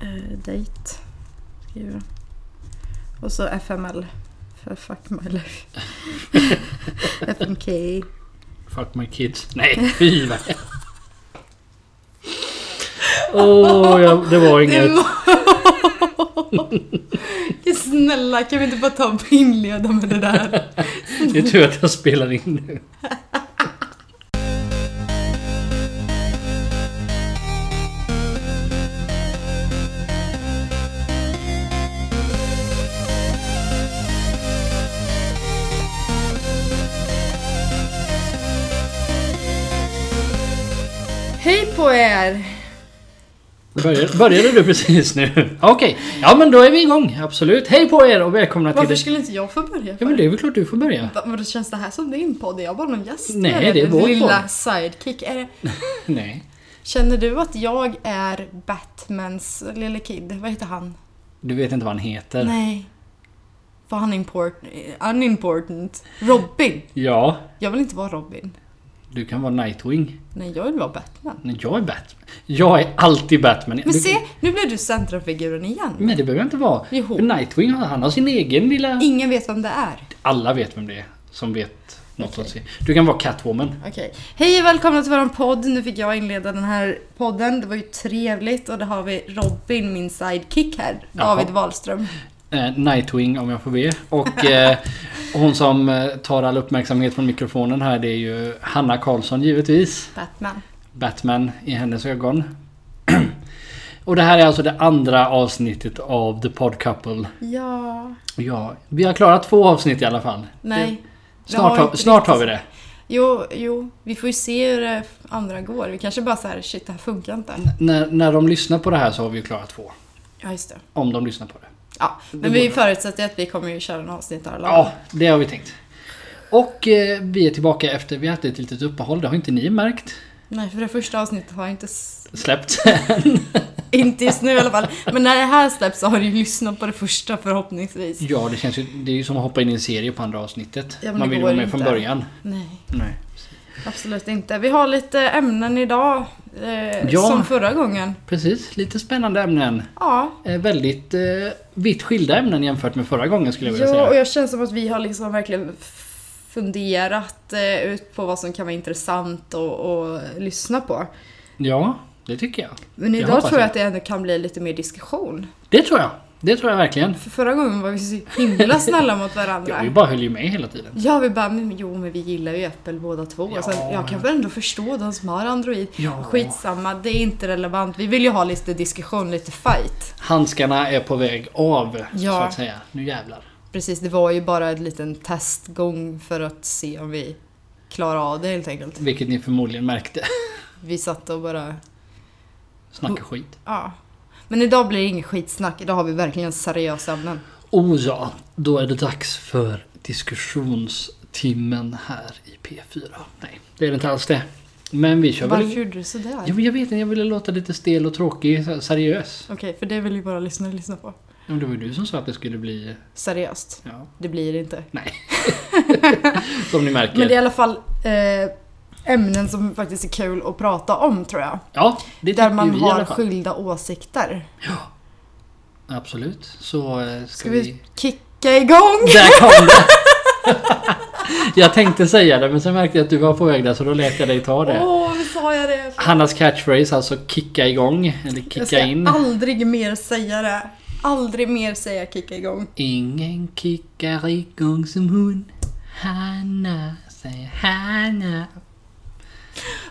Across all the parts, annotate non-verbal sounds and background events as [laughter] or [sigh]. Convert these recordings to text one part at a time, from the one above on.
eh, date. Skriver. Och så FML. För fuck my life. [laughs] FMK. Fuck my kids. Nej, fy vad [laughs] Åh, ja, det var inget. [laughs] Snälla kan vi inte bara ta och inleda med det där? Det är tur att jag spelar in nu. Började, började du precis nu? [laughs] Okej, ja men då är vi igång. Absolut. Hej på er och välkomna till... Varför skulle inte jag få börja? Ja men det är väl klart du får börja. Va- Vadå känns det här som din podd? Är jag bara någon gäst? Nej, eller? det är vår Lilla podd. sidekick. Är det... [laughs] Nej. Känner du att jag är Batmans lille kid? Vad heter han? Du vet inte vad han heter. Nej. Var han import... unimportant? Robin? Ja, Jag vill inte vara Robin. Du kan vara Nightwing. Nej, jag vill vara Batman. Nej, jag är Batman. Jag är alltid Batman. Men Du- se, nu blev du centrumfiguren igen. Men det behöver jag inte vara. Jo. För Nightwing, han har sin egen lilla... Ingen vet vem det är. Alla vet vem det är som vet något se. Du kan vara Catwoman. Okej. Hej och välkomna till våran podd. Nu fick jag inleda den här podden. Det var ju trevligt och då har vi Robin, min sidekick här. Jaha. David Wahlström. Eh, Nightwing om jag får be. Och [laughs] eh, hon som eh, tar all uppmärksamhet från mikrofonen här det är ju Hanna Karlsson givetvis. Batman. Batman i hennes ögon. [clears throat] Och det här är alltså det andra avsnittet av The Pod Couple. Ja. Ja, vi har klarat två avsnitt i alla fall. Nej. Det Snart, har inte snart har vi det. Jo, jo. Vi får ju se hur det andra går. Vi kanske bara så här, shit det här funkar inte. När, när de lyssnar på det här så har vi ju klarat två. Ja, just det. Om de lyssnar på det. Ja, men vi förutsätter att vi kommer ju köra en avsnitt här. Ja, det har vi tänkt. Och eh, vi är tillbaka efter vi har haft ett litet uppehåll. Det har inte ni märkt. Nej, för det första avsnittet har jag inte... Släppt. [laughs] Inte just nu i alla fall. Men när det här släpps så har du ju lyssnat på det första förhoppningsvis. ja, det känns ju... Det är ju som att hoppa in i en serie på andra avsnittet. Ja, Man vill går vara med inte. från början. Nej, Nej. Absolut inte. Vi har lite ämnen idag. Eh, Ja. Som förra gången. Precis, lite spännande ämnen. Ja. Eh, väldigt eh, vitt skilda ämnen jämfört med förra gången skulle jag vilja Ja, och säga. jag känner som att vi har liksom verkligen funderat eh, ut på vad som kan vara intressant och, och lyssna på. Ja, det tycker jag. Men Jag idag hoppas tror jag att det ändå kan bli lite mer diskussion. Det tror jag. Det tror jag verkligen. För förra gången var vi så himla snälla mot [laughs] Ja, varandra. vi bara höll ju med hela tiden. Ja, vi bara, men jo men vi gillar ju Apple båda två. Ja. Sen, jag kan väl ändå förstå de som har Android. Ja. Skitsamma, det är inte relevant. Vi vill ju ha lite diskussion, lite fight. Handskarna är på väg av, så Ja. att säga. Nu jävlar. Precis, det var ju bara en liten testgång för att se om vi klarar av det helt enkelt. Vilket ni förmodligen märkte. Vi satt och bara, Snacka skit. ja. Men idag blir det inget skitsnack, idag har vi verkligen seriösa ämnen. Oh ja, då är det dags för diskussionstimmen här i P4. Nej, det är det inte alls det. Men vi kör Varför väl... gjorde du sådär? Ja, men jag vet inte, jag ville låta lite stel och tråkig, seriös. Okej, för det vill ju bara lyssnare lyssna på. Men det var ju du som sa att det skulle bli... Seriöst. Ja, Det blir det inte. nej. [laughs] som ni märker. Men det är i alla fall eh, ämnen som faktiskt är kul att prata om tror jag. Ja, det Där man vi har skilda åsikter. Absolut. Så eh, ska, Ska vi... vi kicka igång? Där kom det! [laughs] jag tänkte säga det men sen märkte jag att du var på väg där så då lät jag dig ta det. Åh, nu sa jag det. Hannas catchphrase, alltså kicka igång, eller Jag kicka ska in. aldrig mer säga det. Aldrig mer säga kicka igång. Ingen kickar igång som hon. Hanna, säger Hanna.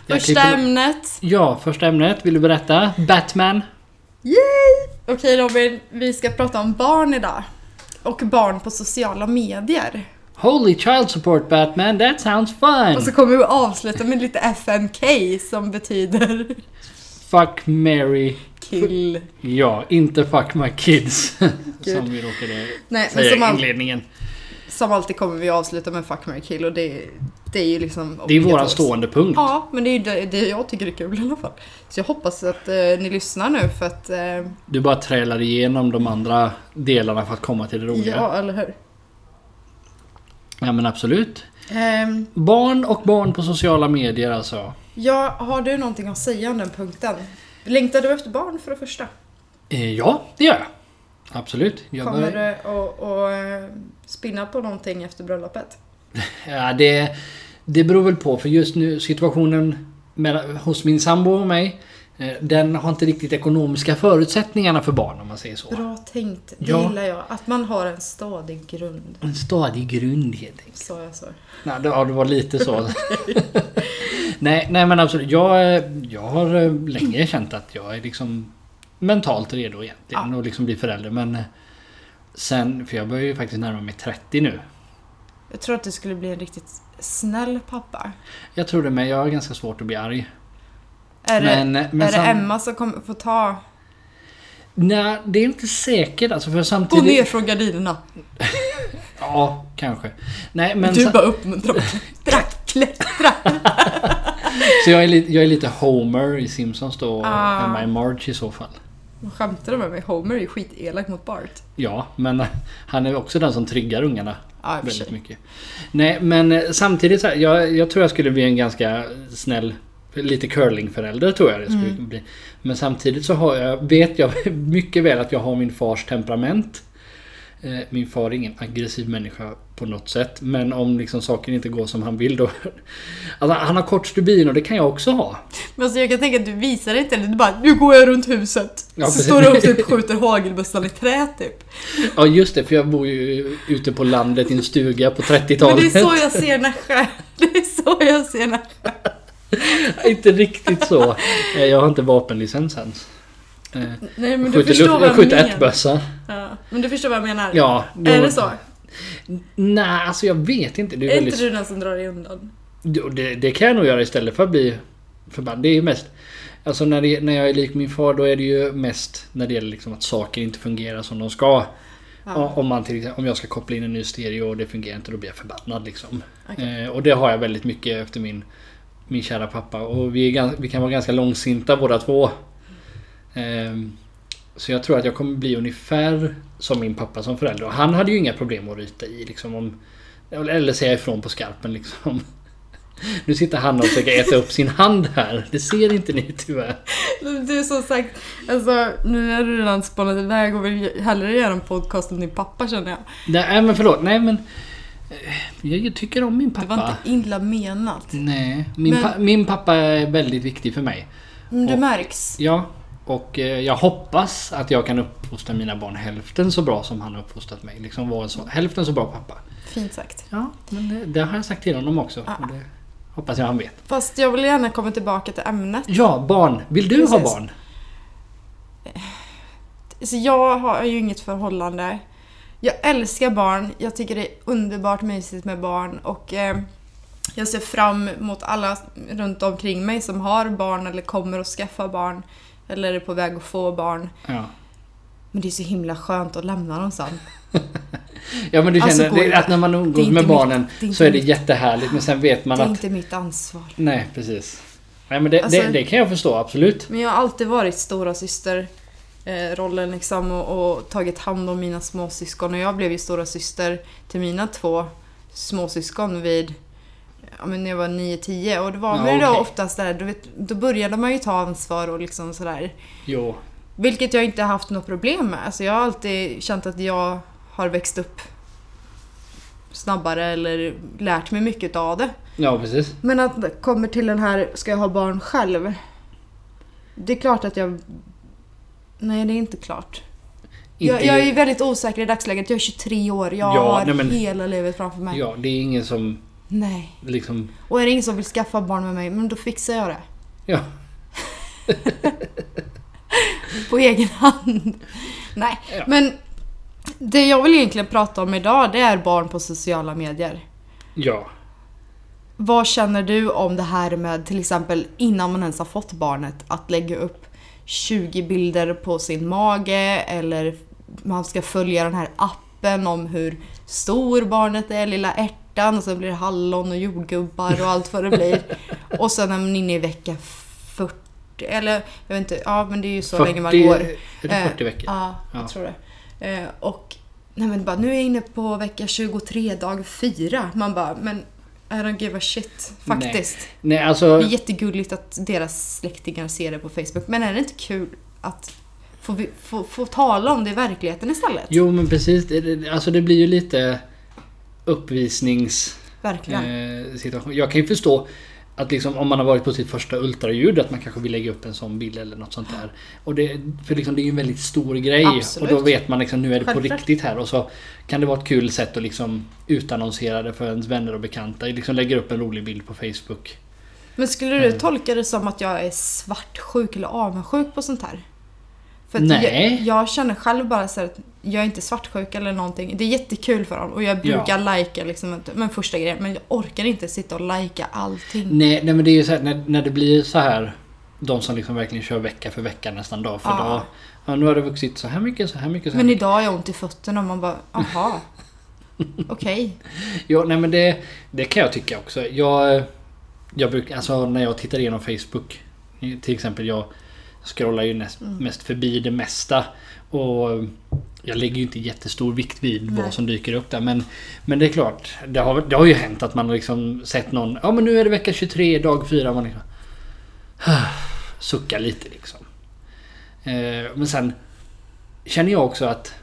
Första ämnet. Ja, första ämnet. Vill du berätta? Batman. Yay! Okej Robin, vi ska prata om barn idag. Och barn på sociala medier. Holy child support Batman, that sounds fun! Och så kommer vi avsluta med lite FMK som betyder Fuck, Mary. kill. Ja, inte fuck my kids. Som vi råkade Nej, säga i inledningen. Som alltid kommer vi avsluta med fuck, marry, kill och det, det är ju liksom Det är våran stående punkt. Ja, men det är ju det, det jag tycker är kul i alla fall. Så jag hoppas att eh, ni lyssnar nu för att... Eh, Du bara trälar igenom de andra delarna för att komma till det roliga. Ja, ja, eller hur? men absolut. Ehm, Barn och barn på sociala medier alltså. ja, har du någonting att säga om den punkten? Längtar du efter barn för det första? Eh, ja, det gör jag. Absolut. Jag Kommer du att att, eh, spinna på någonting efter bröllopet? [laughs] Ja, det, det beror väl på för just nu situationen mellan, hos min sambo och mig eh, den har inte riktigt ekonomiska förutsättningarna för barn om man säger så. Bra tänkt. Det Ja. gillar jag. Att man har en stadig grund. En stadig grund helt enkelt. Så jag så. Nej, det, ja, det var lite så. [laughs] nej, nej men absolut. Jag, eh, jag har länge känt att jag är liksom mentalt redo egentligen Ja. att liksom bli förälder. Men eh, sen, för jag börjar ju faktiskt närma mig 30 nu. Jag tror att du skulle bli en riktigt snäll pappa. Jag tror det med. Jag har ganska svårt att bli arg. Är, det, men är det sam- Emma som kommer få ta... Nej, det är inte säkert alltså för Gå samtidigt... ner från gardinerna. [laughs] Ja, kanske. Nej, men... du bara uppmuntrar mig. Drack, klättra. [laughs] Så jag är, lite, jag är lite Homer i Simpsons då och Ah. Emma i Marge i så fall. Skämtar du med mig? Homer är ju skitelak mot Bart. Ja, men [laughs] han är också den som triggar ungarna Ja, väldigt mycket. Nej, men eh, samtidigt så här, jag, jag tror jag skulle bli en ganska snäll Lite curlingförälder tror jag det skulle Mm. bli. Men samtidigt så har jag, vet jag [laughs] mycket väl att jag har min fars temperament. Eh, Min far är ingen aggressiv människa på något sätt. Men om liksom saker inte går som han vill då... [laughs] Alltså han har kort stubin och det kan jag också ha. Men alltså jag kan tänka att du visar det inte eller du bara Nu går jag runt huset. Ja, så precis. står du och typ [laughs] skjuter hagelbössan i trä typ. Ja just det, för jag bor ju ute på landet i en stuga på Men 30-talet. [laughs] det är så jag ser Nässjö. Det är så jag ser Nässjö. Inte riktigt så. Eh, Jag har inte vapenlicens ens. Eh, Nej men du förstår vad jag menar. Ja, men du förstår vad jag menar. Ja. då- Är det så? Nej, alltså jag vet inte. Det är, Är väldigt... inte du den som drar dig undan? Det, det kan jag nog göra istället för att bli förbannad. Det är ju mest... Alltså när, det, när jag är lik min far då är det ju mest när det gäller liksom att saker inte fungerar som de ska. Ja. Om, man till exempel, om jag ska koppla in en ny stereo och det fungerar inte, då blir jag förbannad liksom. Okej. Eh, och det har jag väldigt mycket efter min, min kära pappa. Och vi, är, vi kan vara ganska långsinta båda två. Ehm, så jag tror att jag kommer bli ungefär som min pappa som förälder. Och han hade ju inga problem att ryta i liksom om... Eller säga ifrån på skarpen liksom. [laughs] Nu sitter han och försöker äta upp sin hand här. Det ser inte ni tyvärr. Du som sagt, alltså nu är du redan spånat iväg och vill hellre göra en podcast om din pappa känner jag. Nej men förlåt, nej men... eh, Jag tycker om min Det pappa. var inte illa menat. Nej, min, Men- pa- min pappa är väldigt viktig för mig. Mm, det Och- märks. Ja, och eh, jag hoppas att jag kan uppfostra mina barn hälften så bra som han har uppfostrat mig. Liksom vara så, hälften så bra pappa. Fint sagt. Ja, men det, det har jag sagt till honom också. Ah. Det hoppas jag han vet. Fast jag vill gärna komma tillbaka till ämnet. Ja, barn. Vill du ha Precis. barn? Så jag har ju inget förhållande. Jag älskar barn. Jag tycker det är underbart mysigt med barn och eh, jag ser fram emot alla runt omkring mig som har barn eller kommer att skaffa barn eller är på väg att få barn. Ja. Men det är så himla skönt att lämna dem sen. [laughs] Ja men du Alltså, känner går- det, att när man umgås med mitt- barnen inte så är det mitt- jättehärligt men sen vet man Det är att... inte mitt ansvar. Nej precis. Nej men det, Alltså- det, det kan jag förstå absolut. Men jag har alltid varit stora syster eh, rollen liksom och, och tagit hand om mina småsyskon och jag blev ju stora syster till mina två småsyskon vid ja, men när jag var 9-10 och det var Ja, väl då oftast där, du vet, då började man ju ta ansvar och liksom sådär. Jo. Vilket jag inte haft något problem med. Alltså jag har alltid känt att jag har växt upp snabbare eller lärt mig mycket av det. Ja precis. Men att det kommer till den här, ska jag ha barn själv? Det är klart att jag... Nej, det är inte klart. Jag, Inte- jag är väldigt osäker i dagsläget. Jag är 23 år. Jag Ja, har nej, men- hela livet framför mig. Ja, det är ingen som Nej. liksom... Och är det ingen som vill skaffa barn med mig, men då fixar jag det. Ja. [laughs] På egen hand. Nej, Ja. men det jag vill egentligen prata om idag, det är barn på sociala medier. Ja. Vad känner du om det här med till exempel innan man ens har fått barnet att lägga upp 20 bilder på sin mage eller man ska följa den här appen om hur stor barnet är, lilla ärtan och sen blir det hallon och jordgubbar och allt vad det blir. [laughs] Och sen är man inne i vecka 40 eller jag vet inte, ja men det är ju så länge man går. Är det 40 Eh, veckor? Ja, jag Ja. tror det. Eh, och nej men bara, nu är jag inne på vecka 23, dag 4. Man bara, men I don't give a shit. Faktiskt. Nej, Det alltså... är jättegulligt att deras släktingar ser det på Facebook. Men är det inte kul att få, få, få tala om det i verkligheten istället. Jo men precis. Det- det- Alltså det blir ju lite uppvisnings... Eh, situation. Jag kan ju förstå att liksom, om man har varit på sitt första ultraljud att man kanske vill lägga upp en sån bild eller något sånt där. Och det, för liksom, det är ju en väldigt stor grej. Absolut. Och då vet man liksom nu är det på riktigt här. Och så kan det vara ett kul sätt att liksom utannonsera det för ens vänner och bekanta. Liksom lägger upp en rolig bild på Facebook. Men skulle du tolka det som att jag är svartsjuk eller avundsjuk på sånt här? För. Jag, jag känner själv bara så att jag är inte svartsjuk eller någonting. Det är jättekul för dem och jag brukar lajka liksom, men första grejen. Men jag orkar inte sitta och lajka allting. Nej, nej men det är ju så här, när, när det blir så här De som liksom verkligen kör vecka för vecka nästan dag för Ja. dag. Ja, nu har det vuxit så här mycket, så här mycket, så här Men idag har jag ont i fötterna och man bara, aha. [laughs] Okej. Ja, nej men det, det kan jag tycka också. Jag, jag brukar, alltså när jag tittar igenom Facebook. Till exempel jag scrollar ju näst, Mm. mest förbi det mesta. Och jag lägger ju inte jättestor vikt vid Nej. vad som dyker upp där. Men, men det är klart, det har, det har ju hänt att man har liksom sett någon. Ja men nu är det vecka 23, dag 4. Man liksom, [sighs] suckar lite liksom. Eh, men sen känner jag också att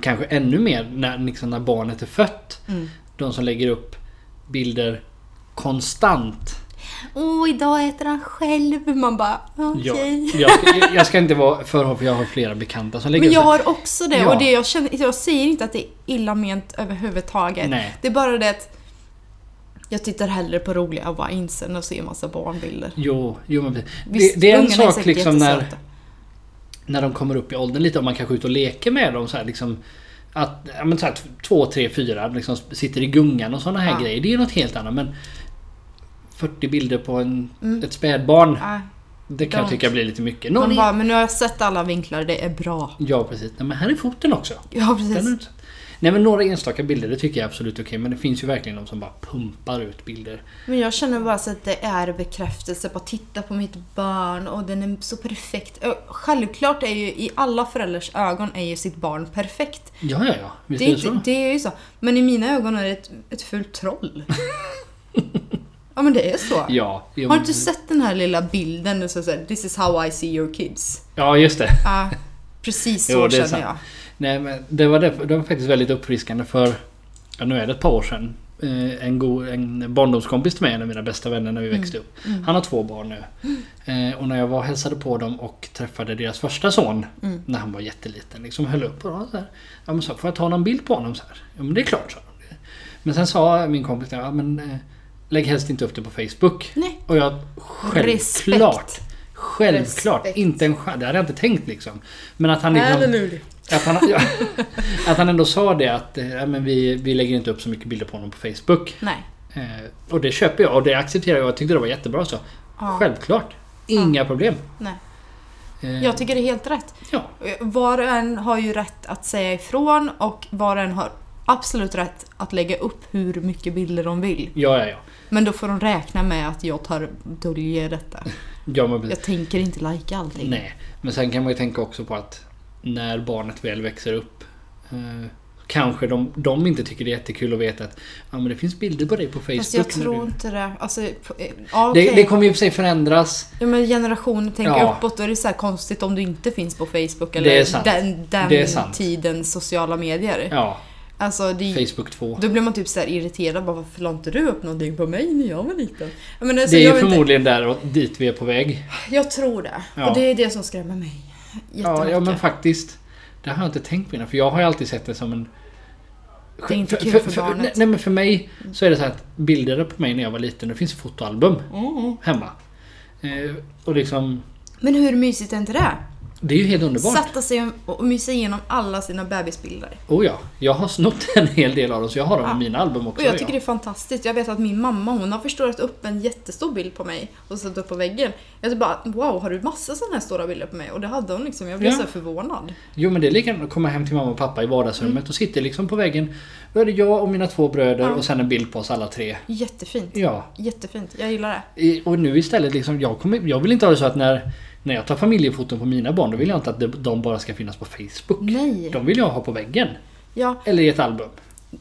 kanske ännu mer när, liksom när barnet är fött. Mm. De som lägger upp bilder konstant. Åh, idag äter han själv. Man bara, okej. Jag, jag, ska, jag ska inte vara för hård för jag har flera bekanta som lägger Men jag har också det Ja. och det jag känner, jag säger inte att det är illa ment överhuvudtaget. Nej. Det är bara det att jag tittar hellre på roliga vines än att se massa barnbilder. Jo, jo men. Visst, det, det är en sak säkert liksom när, när de kommer upp i åldern lite. Om man kanske är ute och leker med dem så här liksom. Att ja, men så här, två, tre, fyra liksom sitter i gungan och sådana här Ja. grejer. Det är något helt annat. Men 40 bilder på en, Mm. ett spädbarn. Nej, Det kan jag tycka blir lite mycket. Någon bara, men nu har jag sett alla vinklar, det är bra. Ja precis. Nej, men här är foten också. Ja, precis. Nej men några enstaka bilder det tycker jag är absolut okej. Men det finns ju verkligen de som bara pumpar ut bilder. Men jag känner bara så att det är bekräftelse att titta på mitt barn och den är så perfekt. Självklart är ju i alla föräldrars ögon är ju sitt barn perfekt. Ja ja ja. Visst Det är det så. det är ju så. Men i mina ögon är det ett, ett fult troll. [laughs] ja men det är så. Ja. jo, Har du inte sett den här lilla bilden? Så så här, This is how I see your kids. Ja just det. Ja, precis så Jo, känner jag. Nej men det var, det, det var faktiskt väldigt uppfriskande för ja, nu är det ett par år sedan. Eh, En, god, en barndomskompis till mig, en av mina bästa vänner när vi Mm. växte upp. Han har två barn nu. Eh, och när jag var och hälsade på dem och träffade deras första son Mm. när han var jätteliten. Liksom höll upp och så här. Ja, men så, får jag ta någon bild på honom? Så här? Ja men det är klart, de. Men sen sa min kompis ja, men eh, lägg helst inte upp det på Facebook. Nej. Och jag självklart. Självklart. Respekt. Inte en chans. Det hade jag inte tänkt liksom. Men att han liksom... Halleluja. Att han, ja, [laughs] att han ändå sa det att eh, ja, men vi, vi lägger inte upp så mycket bilder på honom på Facebook. Nej. Eh, och det köper jag och det accepterar jag. Jag tyckte det var jättebra så. Ja. Självklart. Inga problem. Nej. Eh, Jag tycker det är helt rätt. ja. Var och en har ju rätt att säga ifrån och var och en har absolut rätt att lägga upp hur mycket bilder de vill. Ja, ja, ja. Men då får de räkna med att jag tar döljer detta. ja men, Jag tänker inte lajka allting. nej. Men sen kan man ju tänka också på att när barnet väl växer upp eh, Kanske de, de inte tycker det är jättekul att veta att ja, men det finns bilder på dig på Facebook. Fast jag tror du... inte det. Alltså, eh, ja, det, okej. det kommer ju för sig förändras. Ja men generationen tänker Ja. uppåt, då är det så konstigt om du inte finns på Facebook Det eller den, den Det tidens sociala medier. Ja, Alltså, det, Facebook 2. då blir man typ så här irriterad, bara varför la inte du upp någonting på mig när jag var liten? Men alltså, Det är vet inte, förmodligen där och dit vi är på väg. jag tror det. Ja. Och det är det som skrämmer mig Ja, ja men faktiskt. Det har jag inte tänkt på innan. För jag har ju alltid sett det som en... Det är inte kul för barnet. Nej men för mig så är det så här att bilder på mig när jag var liten, det finns fotoalbum Mm. hemma. Eh, och liksom... Men hur mysigt är inte det? Det är ju helt underbart. Sätta sig och mysa igenom alla sina bebisbilder. Oh ja, jag har snott en hel del av dem så jag har dem Ja. i mina album också. Och jag tycker ja. det är fantastiskt. Jag vet att min mamma hon har förstorat upp en jättestor bild på mig och satt upp på väggen. Jag typ bara wow, har du massa sådana här stora bilder på mig? Och det hade hon liksom. Jag blev Ja. så förvånad. Jo men det är likadant att komma hem till mamma och pappa i vardagsrummet Mm. och sitter liksom på väggen. Då är det jag och mina två bröder Ja. och sen en bild på oss alla tre. Jättefint. Ja. Jättefint. Jag gillar det. Och nu istället liksom, jag, kommer, jag vill inte ha det så att när, när jag tar familjefoton på mina barn, då vill jag inte att de, bara ska finnas på Facebook. Nej. De vill jag ha på väggen. Ja, Eller i ett album.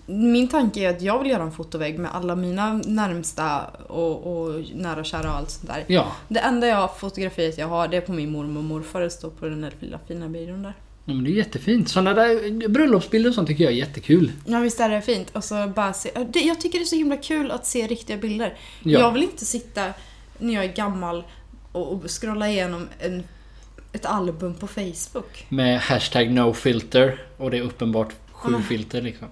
min tanke är att jag vill göra en fotovägg med alla mina närmsta och, och nära och kära och allt sånt där. Ja, Det enda jag, fotografiet jag har det är på min mormor och morfar. Det står på den där lilla fina byrån där. Ja, men det är jättefint. Sådana där bröllopsbilder och sånt tycker jag är jättekul. Ja visst är det fint. Och så bara se, det, jag tycker det är så himla kul att se riktiga bilder. Ja. Jag vill inte sitta när jag är gammal och, och scrolla igenom en, ett album på Facebook. Med hashtag nofilter och det är uppenbart sju Ja. filter liksom.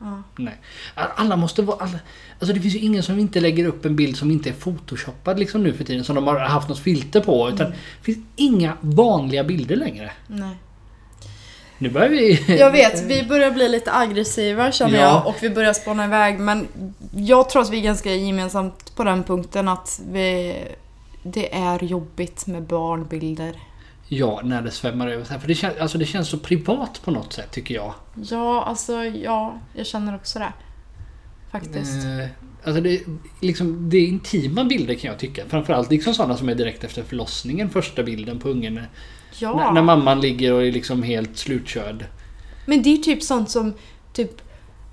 Ja. Nej. Alla måste vara... Alla, alltså det finns ju ingen som inte lägger upp en bild som inte är photoshoppad liksom nu för tiden. Som de har haft något filter på. Utan Mm. det finns inga vanliga bilder längre. Nej. Nu börjar vi... Jag vet, vi börjar bli lite aggressiva känner Ja. jag och vi börjar spåna iväg men jag tror att vi är ganska gemensamt på den punkten att vi, det är jobbigt med barnbilder. Ja, när det svämmar över. För det, kän, alltså det känns så privat på något sätt tycker jag. Ja, alltså ja, jag känner också det. Faktiskt. Eh, alltså det, liksom, det är intima bilder kan jag tycka. Framförallt liksom sådana som är direkt efter förlossningen. Första bilden på ungen. Ja. När, när mamman ligger och är liksom helt slutkörd. Men det är typ sånt som, typ,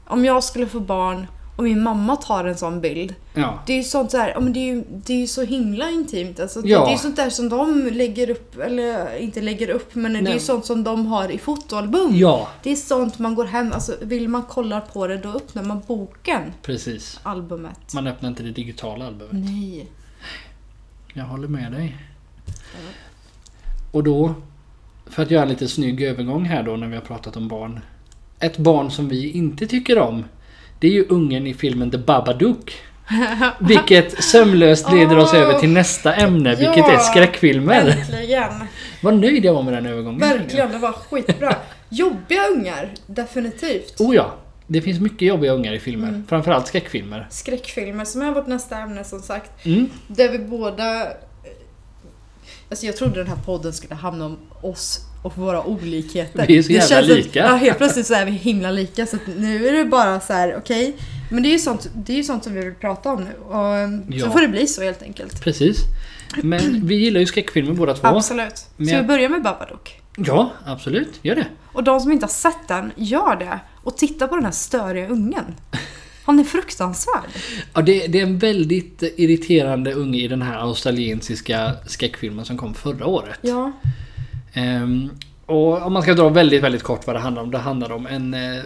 om jag skulle få barn och min mamma tar en sån bild. Ja. Det är ju sånt där, ja, men det är ju det är ju så himla intimt. Alltså, det, Ja. det är ju sånt där som de lägger upp, eller inte lägger upp, men det är Nej. ju sånt som de har i fotoalbum. Ja, Det är sånt man går hem, alltså vill man kolla på det då öppnar man boken, precis. albumet. Man öppnar inte det digitala albumet. Nej. Jag håller med dig. Och då, för att göra en lite snygg övergång här då när vi har pratat om barn. Ett barn som vi inte tycker om. Det är ju ungen i filmen The Babadook. [laughs] Vilket sömlöst leder oss över till nästa ämne, vilket Ja. är skräckfilmer. Äntligen! Vad nöjd jag var med den övergången. Verkligen, det var skitbra. Jobbiga ungar, definitivt. Oh ja, det finns mycket jobbiga ungar i filmer. Mm. Framförallt skräckfilmer. Skräckfilmer som är vårt nästa ämne som sagt. Mm. Där vi båda... Alltså jag trodde den här podden skulle handla om oss och våra olikheter. Vi är så Det jävla känns att- lika. Ja, helt plötsligt så är vi himla lika. Så nu är det bara så här, okej. Men det är ju sånt, det är ju sånt som vi vill prata om nu. Och Ja. Så får det bli så helt enkelt. Precis. Men vi gillar ju skräckfilmer båda två. Absolut. Men Så jag- vi börjar med Babadook. Ja, absolut. Gör det. Och de som inte har sett den, gör det. Och titta på den här störiga ungen. Han är fruktansvärd. Ja, det, det är en väldigt irriterande unge i den här australiensiska skräckfilmen som kom förra året. Ja. Ehm, och om man ska dra väldigt, väldigt kort vad det handlar om. Det handlar om en eh,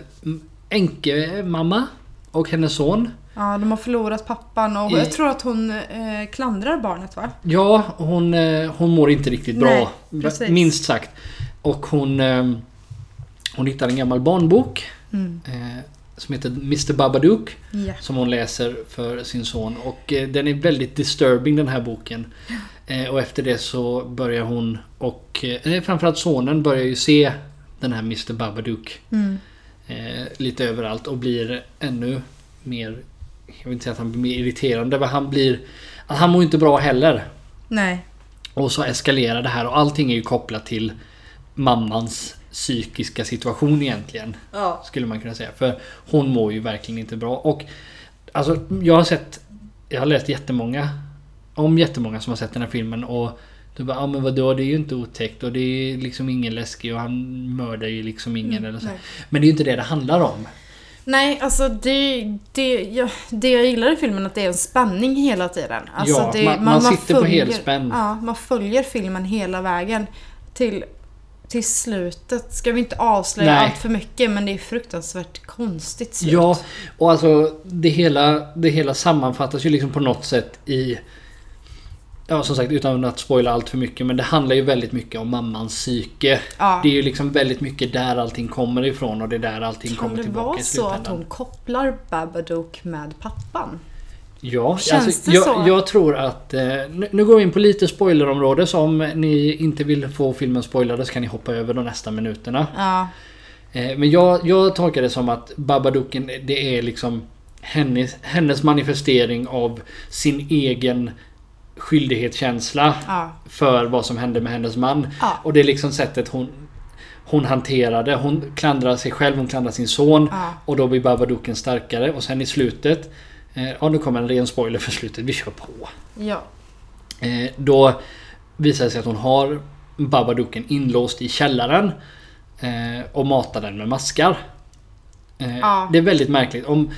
änkemamma och hennes son. Ja, de har förlorat pappan och jag tror att hon eh, klandrar barnet va? Ja, hon, eh, hon mår inte riktigt bra. Nej, minst sagt. Och hon, eh, hon hittar en gammal barnbok. Mm. Eh, som heter Mr Babadook. Ja. Som hon läser för sin son. Och eh, den är väldigt disturbing den här boken. Eh, och efter det så börjar hon och eh, framförallt sonen börjar ju se den här Mr Babadook. Mm. Eh, lite överallt och blir ännu mer... Jag vill inte säga att han blir mer irriterande men han blir... Han mår inte bra heller. Nej. Och så eskalerar det här och allting är ju kopplat till mammans psykiska situation egentligen. Ja. Skulle man kunna säga. För hon mår ju verkligen inte bra. Och alltså jag har sett... Jag har läst jättemånga... Om jättemånga som har sett den här filmen och... Du bara, ja men vadå det är ju inte otäckt och det är liksom ingen läskig och han mördar ju liksom ingen Mm, eller så. nej. Men det är ju inte det det handlar om. Nej, alltså det, det, ja, det jag gillar i filmen är att det är en spänning hela tiden. Alltså Ja, det, man- man sitter på helspänn. Ja, man följer filmen hela vägen till, till slutet. Ska vi inte avslöja Nej. allt för mycket men det är fruktansvärt konstigt slut. Ja, och alltså det hela, det hela sammanfattas ju liksom på något sätt i... Ja som sagt utan att spoila allt för mycket men det handlar ju väldigt mycket om mammans psyke. Ja. Det är ju liksom väldigt mycket där allting kommer ifrån och det är där allting Kan kommer det tillbaka vara i så att slutändan. hon kopplar Babadook med pappan? Ja, Känns alltså, det jag, så? jag tror att... Eh, nu, nu går vi in på lite spoilerområde så om ni inte vill få filmen spoilade så kan ni hoppa över de nästa minuterna. Ja. Eh, men jag, jag tolkar det som att Babadooken det är liksom hennes, hennes manifestering av sin egen skyldighetskänsla Ja. för vad som hände med hennes man. Ja. Och det är liksom sättet hon, hon hanterade. Hon klandrar sig själv, hon klandrar sin son. Ja. Och då blir Babadooken starkare. Och sen i slutet... Eh, ja, nu kommer en ren spoiler för slutet. Vi kör på. Ja. Eh, då visar det sig att hon har Babadooken inlåst i källaren. Eh, och matar den med maskar. Ja. Det är väldigt märkligt. Om,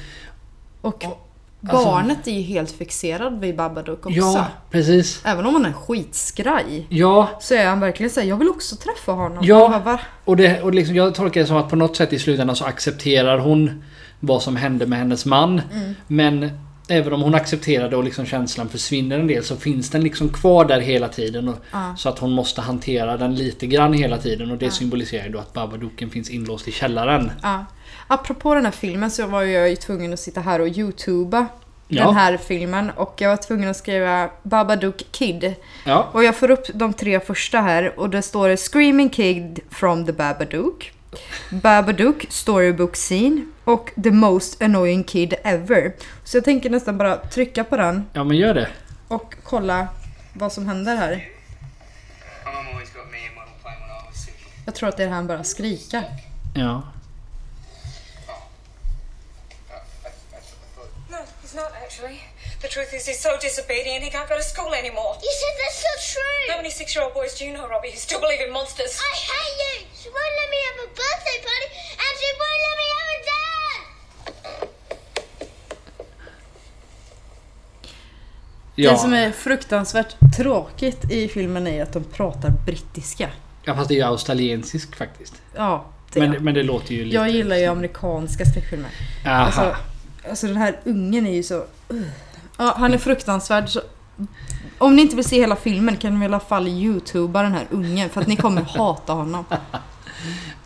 Och alltså- barnet är ju helt fixerad vid Babadook också. ja, precis. Även om han är skitskraj. Ja, Så är han verkligen såhär, jag vill också träffa honom. Ja. Och, det, och liksom, jag tolkar det som att på något sätt i slutändan så accepterar hon vad som hände med hennes man. Mm. Men även om hon accepterar det och liksom känslan försvinner en del så finns den liksom kvar där hela tiden. Och, Ja. Så att hon måste hantera den lite grann hela tiden och det symboliserar ju då att Babadooken finns inlåst i källaren. Ja. Apropå den här filmen så var jag ju tvungen att sitta här och youtuba Ja. den här filmen och jag var tvungen att skriva Babadook Kid. Ja, Och jag får upp de tre första här och det står Screaming Kid from the Babadook. Babadook Storybook Scene och The Most Annoying Kid Ever. Så jag tänker nästan bara trycka på den ja men gör det. och kolla vad som händer här. My mum always got me a model plane when I was sick. Jag tror att det är han bara skrika. Ja. No, he's not actually. The truth is, he's so disobedient he can't go to school anymore. You said that's not true. How many six-year-old boys do you know, Robbie, who still believe in monsters? I hate you. She won't let me have a birthday party, and she won't let me have a dad. Ja. Det som är fruktansvärt tråkigt i filmen är att de pratar brittiska. ja, fast det är ju australiensisk faktiskt. Ja, det Men, men det låter ju lite... Jag gillar ju amerikanska skräckfilmer. Aha. Alltså, alltså den här ungen är ju så... uh. Ja, han är fruktansvärd. Så... Om ni inte vill se hela filmen kan ni i alla fall youtuba den här ungen för att ni kommer [laughs] hata honom.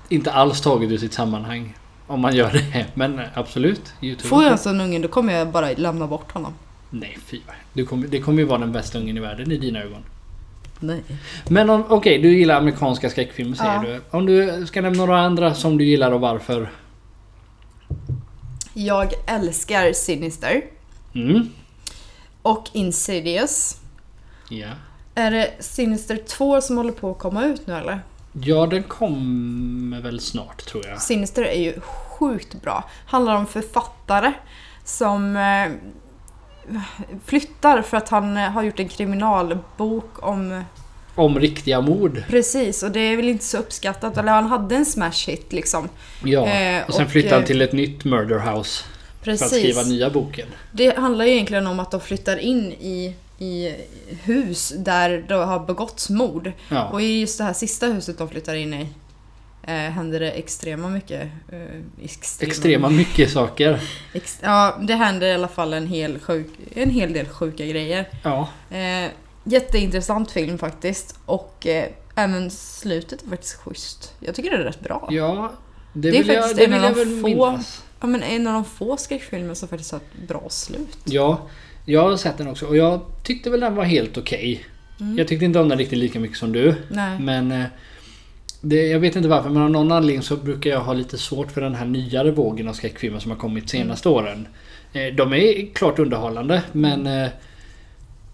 Inte alls taget ur sitt sammanhang. Om man gör det. Men absolut. YouTube. Får jag en sån unge då kommer jag bara lämna bort honom. Nej fy. Du kommer, det kommer ju vara den bästa ungen i världen i dina ögon. Nej. Men okej, du gillar amerikanska skräckfilmer säger Ja. du. Om du ska nämna några andra som du gillar och varför? Jag älskar Sinister Mm. Och Insidious. Ja. Är det Sinister 2 som håller på att komma ut nu eller? Ja, den kommer väl snart tror jag. Sinister är ju sjukt bra. Handlar om författare som eh, flyttar för att han eh, har gjort en kriminalbok om... Om riktiga mord. Precis, och det är väl inte så uppskattat. Eller han hade en smash hit liksom. Ja. Eh, och sen och, flyttar han till ett nytt murder house. För att Precis. skriva nya boken. Det handlar ju egentligen om att de flyttar in i, i hus där det har begåtts mord. Ja. Och i just det här sista huset de flyttar in i eh, händer det extrema mycket. Eh, extrema, Extrema mycket saker. Ex, ja, det händer i alla fall en hel, sjuk, en hel del sjuka grejer. Ja. Eh, jätteintressant film faktiskt. Och eh, även slutet är faktiskt schysst. Jag tycker det är rätt bra. Ja. Det, Det är vill jag, faktiskt det en av de väl få- minnas. Ja, men en av de få skräckfilmer som faktiskt har ett bra slut. Ja, jag har sett den också och jag tyckte väl den var helt okej. Mm. Jag tyckte inte om den riktigt lika mycket som du. Nej. Men eh, det, jag vet inte varför men av någon anledning så brukar jag ha lite svårt för den här nyare vågen av skräckfilmer som har kommit senaste Mm. åren. Eh, De är klart underhållande men eh,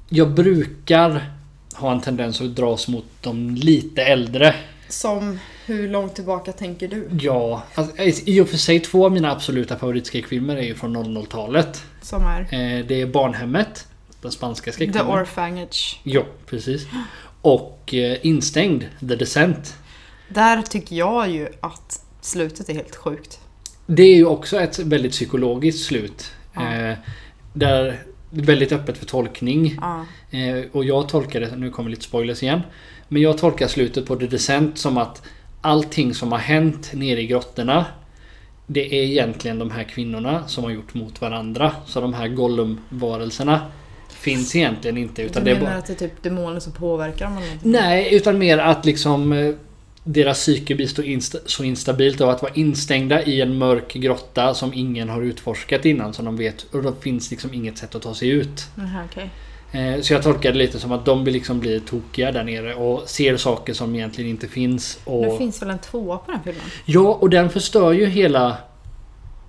jag brukar ha en tendens att dras mot de lite äldre. Som, hur långt tillbaka tänker du? Ja, alltså, i och för sig två av mina absoluta favoritskräckfilmer är ju från 00-talet. Som är Eh, Det är Barnhemmet, den spanska The skräckfilmen. Orphanage. Ja, precis. Och eh, Instängd, The Descent. Där tycker jag ju att slutet är helt sjukt. Det är ju också ett väldigt psykologiskt slut. Ja. Eh, där det är väldigt öppet för tolkning. Ja. Eh, och jag tolkar det, nu kommer lite spoilers igen. Men jag tolkar slutet på The Descent som att allting som har hänt nere i grottorna Det är egentligen de här kvinnorna som har gjort mot varandra. Så de här Gollum-varelserna finns egentligen inte. Utan du det är menar bara... att det är typ demoner som påverkar dem? Nej, utan mer att liksom eh, deras psyke blir så, insta- så instabilt av att vara instängda i en mörk grotta som ingen har utforskat innan som de vet. Och då finns liksom inget sätt att ta sig ut. Aha, okej. Eh, Så jag tolkar det lite som att de liksom bli tokiga där nere och ser saker som egentligen inte finns. Och... Det finns väl en tvåa på den filmen? Ja, och den förstör ju hela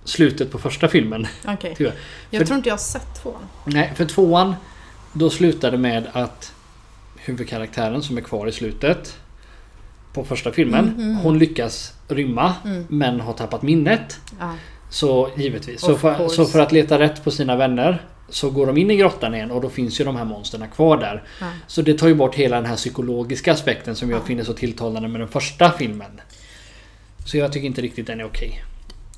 slutet på första filmen. Okej. Tyvärr. Jag För- tror inte jag har sett tvåan. Nej, för tvåan då slutade med att huvudkaraktären som är kvar i slutet på första filmen, hon lyckas rymma men har tappat minnet. Ja. Så givetvis. Så för, course. så för att leta rätt på sina vänner så går de in i grottan igen och då finns ju de här monsterna kvar där. Ja. Så det tar ju bort hela den här psykologiska aspekten som jag Ja. finner så tilltalande med den första filmen. Så jag tycker inte riktigt den är okej.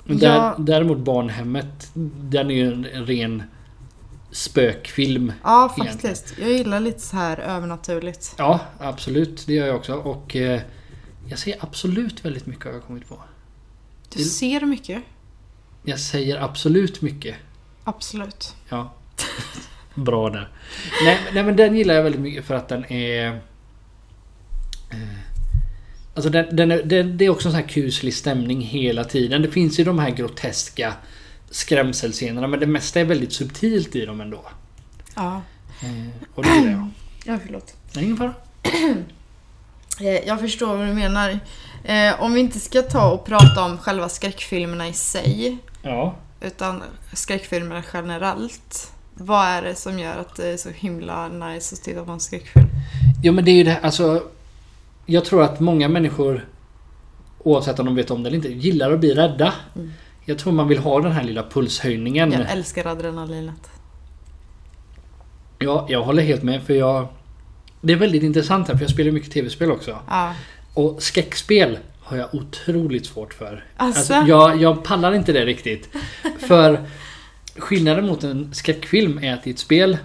Där, Ja. Däremot Barnhemmet, den är ju en ren spökfilm. Ja, Egentligen. faktiskt. Jag gillar lite så här övernaturligt. Ja, absolut. Det gör jag också. Och eh, jag ser absolut väldigt mycket har jag kommit på. Du ser mycket. Jag säger absolut mycket. Absolut. Ja. Bra där. Nej, men- nej men den gillar jag väldigt mycket för att den är... Eh, alltså den, den är, den, det är också en sån här kuslig stämning hela tiden. Det finns ju de här groteska skrämselscenerna men det mesta är väldigt subtilt i dem ändå. Ja. Eh, och det gillar jag. [clears throat] Ja, förlåt. Nej, ingen fara. [clears throat] Eh, Jag förstår vad du menar. Om vi inte ska ta och prata om själva skräckfilmerna i sig, Ja. utan skräckfilmer generellt. Vad är det som gör att det är så himla nice att titta på en skräckfilm? Jo men det är ju det här, alltså... Jag tror att många människor, oavsett om de vet om det eller inte, gillar att bli rädda. Mm. Jag tror man vill ha den här lilla pulshöjningen. Jag älskar adrenalinet. Ja, jag håller helt med för jag... Det är väldigt intressant här för jag spelar mycket tv-spel också. Ja. Och skräckspel har jag otroligt svårt för. Alltså? jag, jag pallar inte det riktigt. För skillnaden mot en skräckfilm är att i ett spel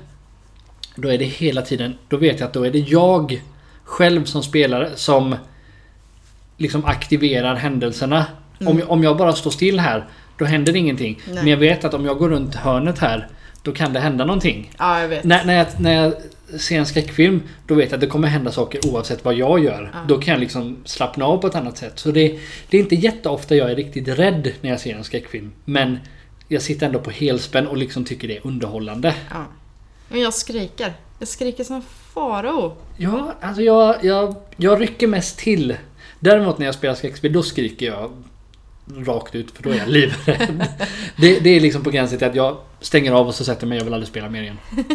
då är det hela tiden, då vet jag att då är det jag själv som spelare som liksom aktiverar händelserna. Om, jag, om jag bara står still här, då händer ingenting. Nej. Men jag vet att om jag går runt hörnet här, då kan det hända någonting. ja, jag vet. När, när, jag, när jag ser en skräckfilm Då vet jag att det kommer hända saker oavsett vad jag gör. Ja. Då kan jag liksom slappna av på ett annat sätt. Så det, det är inte jätteofta jag är riktigt rädd när jag ser en skräckfilm. Men jag sitter ändå på helspänn och liksom tycker det är underhållande. Ja. Men jag skriker. Jag skriker som farao. Ja, alltså jag, jag, jag rycker mest till. Däremot när jag spelar skräckspel då skriker jag rakt ut för då är jag [laughs] livrädd. det, det är liksom på gränsen till att jag stänger av och så sätter mig jag vill aldrig spela mer igen. [laughs]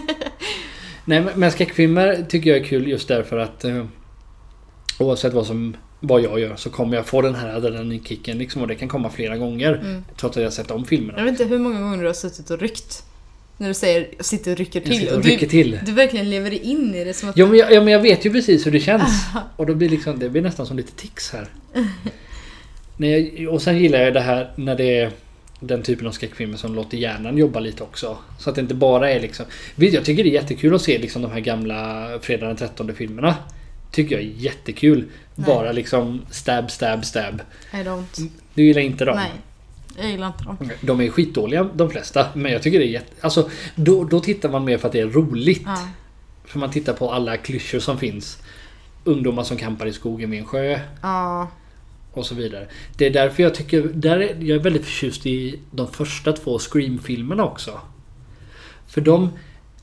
Nej men- men skräckfilmer tycker jag är kul just därför att eh, oavsett vad som vad jag gör så kommer jag få den här adrenalinkicken liksom och det kan komma flera gånger. Mm. Trots att jag sett om filmerna. Jag vet inte hur många gånger du har suttit och ryckt. När du säger jag sitter och rycker till. sitter och du, till. du verkligen lever in i det som att... Ja men, jag, ja men jag vet ju precis hur det känns. [laughs] Och då blir liksom, det blir nästan som lite tics här. Nej, och sen gillar jag det här när det är den typen av skräckfilmer som låter hjärnan jobba lite också. Så att det inte bara är liksom... Jag tycker det är jättekul att se liksom de här gamla Fredag den 13 filmerna. Tycker jag är jättekul. Nej. Bara liksom stab, stab, stab. I don't. Du gillar inte dem? Nej. Jag gillar inte dem. De är skitdåliga de flesta. Men jag tycker det är jätte... Alltså, då, då tittar man mer för att det är roligt. Ja. För man tittar på alla klyschor som finns. Ungdomar som campar i skogen vid en sjö Ja. och så vidare. Det är därför jag tycker... Där är, jag är väldigt förtjust i de första två Scream-filmerna också. För de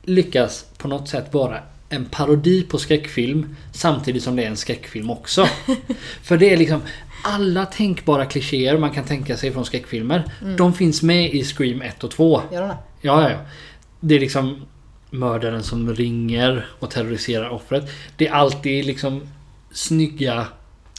lyckas på något sätt vara en parodi på skräckfilm samtidigt som det är en skräckfilm också. [laughs] För det är liksom alla tänkbara klichéer man kan tänka sig från skräckfilmer. De finns med i Scream 1 och 2. Gör de det? Ja, ja, ja. Det är liksom mördaren som ringer och terroriserar offret. Det är alltid liksom snygga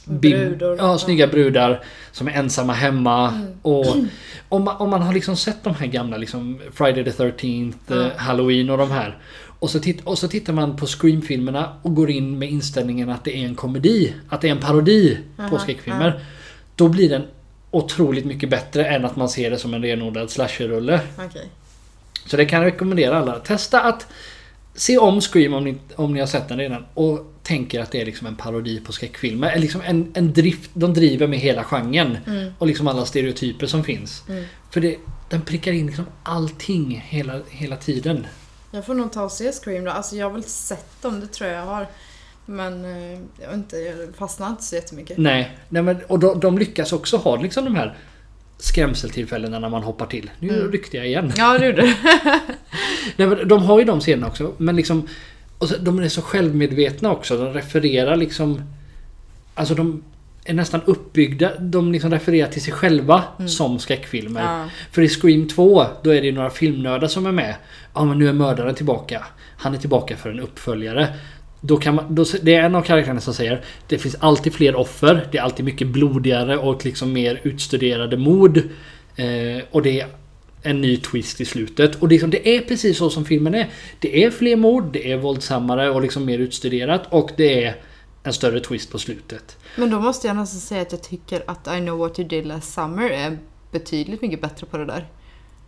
Brudar. Ja, snygga brudar som är ensamma hemma. Och [clears throat] om man, om man har liksom sett de här gamla liksom Friday the 13th, eh, Halloween och de här. Och så, titt, och så tittar man på Scream-filmerna och går in med inställningen att det är en komedi. Att det är en parodi på skräckfilmer. Då blir den otroligt mycket bättre än att man ser det som en renodlad slasher-rulle. Okej. Så det kan jag rekommendera alla. Testa att se om Scream om ni, om ni har sett den redan och tänker att det är liksom en parodi på skräckfilmer. Liksom en, en drift, de driver med hela genren. Mm. Och liksom alla stereotyper som finns. Mm. För det, den prickar in liksom allting hela, hela tiden. Jag får nog ta och se Scream då. Alltså jag har väl sett dem, det tror jag jag har. Men eh, jag inte, jag fastnar inte så jättemycket. Nej, nej men, och de, de lyckas också ha liksom de här skrämseltillfällena när man hoppar till. Nu Mm. ryckte jag igen. Ja, det gjorde. [laughs] Nej, men de har ju de scenerna också. Men liksom... Och så, de är så självmedvetna också. De refererar liksom... Alltså de är nästan uppbyggda. De liksom refererar till sig själva som skräckfilmer. Ja. För i Scream 2, då är det ju några filmnördar som är med. Ja men nu är mördaren tillbaka. Han är tillbaka för en uppföljare. Då kan man, då, det är en av karaktärerna som säger Det finns alltid fler offer. Det är alltid mycket blodigare och liksom mer utstuderade mord. Eh, och det är en ny twist i slutet. Och det, är liksom, det är precis så som filmen är. Det är fler mord, det är våldsammare och liksom mer utstuderat. Och det är en större twist på slutet. Men då måste jag nästan säga att jag tycker att I know what you did last summer är betydligt mycket bättre på det där.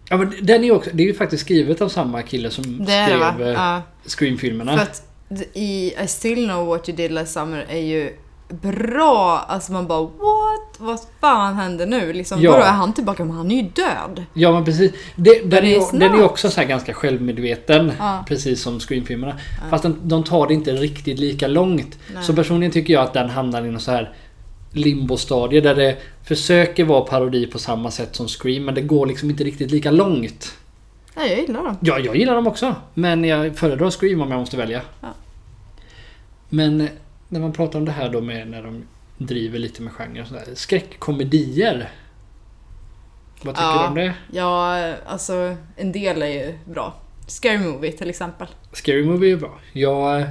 Ja men den är också, det är ju faktiskt skrivet av samma kille som Det är det skrev eh, Ja. Scream-filmerna. För att i I still know what you did last summer är ju bra. Alltså man bara what? Vad fan händer nu? Liksom, Ja. Vadå är han tillbaka? Men han är ju död. Ja men precis. Det, den, är är, den är också så här ganska självmedveten. Ja. Precis som Scream-filmerna. Fast den, de tar det inte riktigt lika långt. Nej. Så personligen tycker jag att den hamnar i någon så här limbo-stadie där det försöker vara parodi på samma sätt som Scream men det går liksom inte riktigt lika långt. Ja, jag gillar dem. Ja, jag gillar dem också. Men jag föredrar Scream om jag måste välja. Ja. Men när man pratar om det här då med när de driver lite med genre och sådär. Skräckkomedier. Vad tycker Ja. du om det? Ja, alltså en del är ju bra. Scary Movie till exempel. Scary Movie är bra. Jag... eh,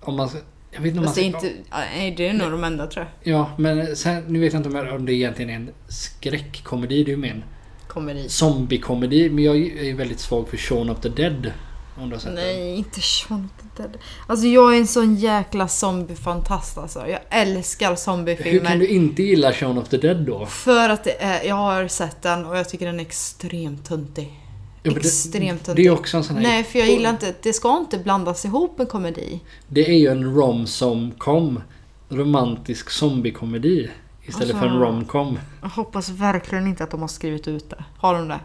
Om man. Jag vet inte om man Fast det är ska... inte... Nej, det är nog de enda tror jag. Ja, men sen, nu vet jag inte om, jag- om det egentligen är en skräckkomedi. Det är ju en Komedi. zombiekomedi. Men jag är ju väldigt svag för Shaun of the Dead. Om du har sett den. Nej, inte Shaun of the Dead. Alltså jag är en sån jäkla zombiefantast alltså. Jag älskar Hur kan zombiefilmer. du inte gilla Shaun of the Dead då? För att det är, jag har sett den och jag tycker den är extremt töntig. Ja, men extremt det, töntig. det är också en sån här... Nej, för jag gillar inte... Det ska inte blandas ihop med komedi. Det är ju en rom-som-com. Romantisk zombiekomedi. Istället för en Alltså- romcom. Jag hoppas verkligen inte att de har skrivit ut det. Har de det?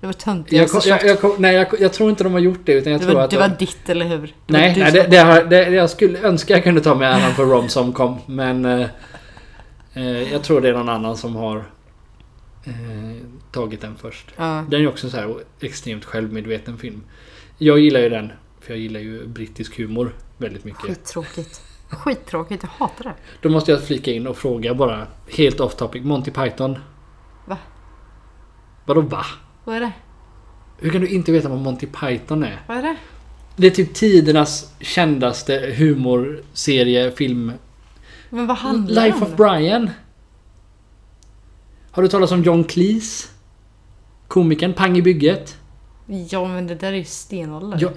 Det var Jag, töntigaste kom- jag, jag, kom- nej, jag, jag tror inte de har gjort det. Utan jag det tror var, att det de- var ditt, eller hur? Det Nej, nej det, det, har, det, jag skulle önska jag kunde ta mig äran för Rom som kom. Men eh, eh, jag tror det är någon annan som har eh, tagit den först. Ja. Den är också så här extremt självmedveten film. Jag gillar ju den. För jag gillar ju brittisk humor väldigt mycket. Skittråkigt. Skittråkigt, jag hatar det. Då måste jag flika in och fråga bara helt off topic. Monty Python. Va? Vadå va? Vad är det? Hur kan du inte veta vad Monty Python är? Vad är det? Det är typ tidernas kändaste humorserie, film. Men vad handlar Life of? Brian. Har du talat om John Cleese? Komikern Pang i bygget? Ja, men det där är ju stenålder. Ja,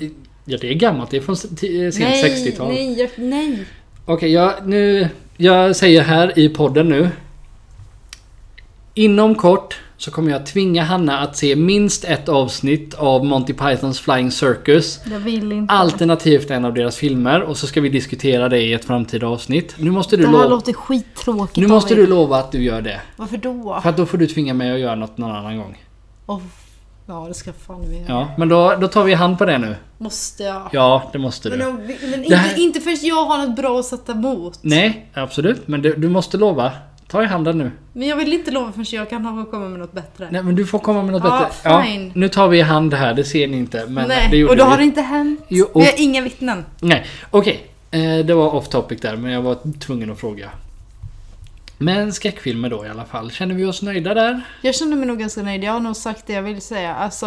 ja, det är gammalt. Det är från ti- sent nej, 60-tal. nej, jag, nej. Okej, jag, nu, jag säger här i podden nu. Inom kort så kommer jag tvinga Hanna att se minst ett avsnitt av Monty Pythons Flying Circus. Jag vill inte. Alternativt en av deras filmer och så ska vi diskutera det i ett framtida avsnitt. Nu måste du, Det här lova, låter skittråkigt nu måste du lova att du gör det. Varför då? För att då får du tvinga mig att göra något någon annan gång. Åh, ja, det ska fan vi göra. Ja, men då, då tar vi hand på det nu. Måste jag? Ja, det måste Men, du. men Det inte, här- inte förrän jag har något bra att sätta emot. Nej, absolut. Men du, du måste lova. Ta i handen nu. Men jag vill inte lova förrän jag kan komma med något bättre. Nej men du får komma med något Ja, bättre. fine. nu tar vi i hand här, det ser ni inte. Men Nej, det gjorde och då vi. har det inte hänt. Jo, och- Vi har inga vittnen. Nej, okej. Eh, det var off topic där, men jag var tvungen att fråga. Men skräckfilmer då i alla fall. Känner vi oss nöjda där? Jag känner mig nog ganska nöjd. Jag har nog sagt det jag vill säga. Alltså,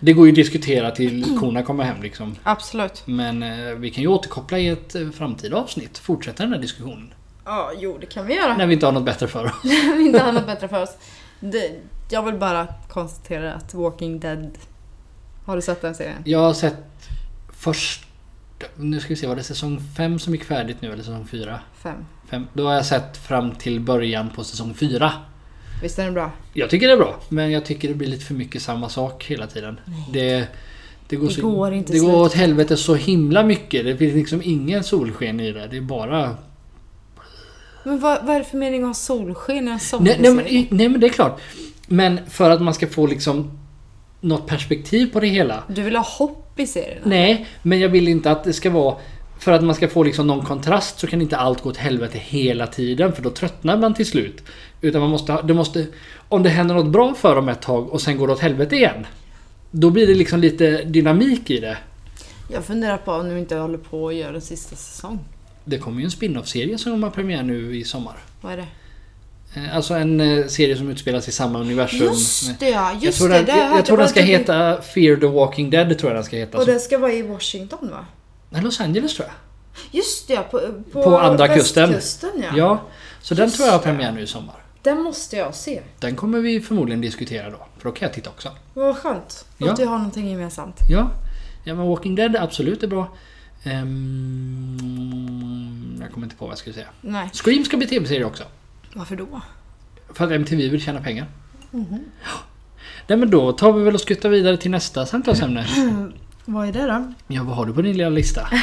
Det går ju att diskutera till korna kommer hem liksom. absolut. Men eh, vi kan ju återkoppla i ett eh, framtida avsnitt. Fortsätta den här diskussionen. Ja, jo det kan vi göra. När vi inte har något bättre för oss. [laughs] vi inte har något bättre för oss. Det, jag vill bara konstatera att Walking Dead... Har du sett den serien? Jag har sett först... Nu ska vi se, var det säsong 5 som gick färdigt nu eller säsong 4? Fem. Fem. Då har jag sett fram till början på säsong 4. Visst är den bra? Jag tycker det är bra, men jag tycker det blir lite för mycket samma sak hela tiden. Det, det går, Det så, går inte det går åt helvete så himla mycket. Det finns liksom ingen solsken i det. Det är bara... Men vad, vad är det för mening att ha solsken i en Nej, nej, men, nej men det är klart. Men för att man ska få liksom något perspektiv på det hela. Du vill ha hopp i serien? Nej, men jag vill inte att det ska vara... För att man ska få liksom någon kontrast så kan inte allt gå åt helvete hela tiden för då tröttnar man till slut. Utan man måste, det måste... Om det händer något bra för dem ett tag och sen går det åt helvete igen. Då blir det liksom lite dynamik i det. Jag funderar på om de inte håller på att göra en sista säsong. Det kommer ju en spin-off-serie som har premiär nu i sommar. Vad är det? Eh, Alltså en eh, serie som utspelas i samma universum. Just det ja, jag just tror det. den, det jag, jag tror den ska typ- heta Fear the Walking Dead. tror jag den ska heta. Och den ska vara i Washington va? Nej, Los Angeles tror jag. Just det, på, på, På andra kusten. ja. Ja. Så den Just tror jag har det. premiär nu i sommar. Den måste jag se. Den kommer vi förmodligen diskutera då. För då kan jag titta också. Vad skönt. Ja. Att vi har någonting gemensamt. Ja. Ja men Walking Dead absolut är bra. Ehm, jag kommer inte på vad jag skulle säga. Nej, Scream ska bli tv-serie också. varför då? För att MTV vill tjäna pengar. Nej men då tar vi väl och skuttar vidare till nästa samtalsämne. [clears throat] Vad är det då? Ja, vad har du på din lilla lista? [laughs]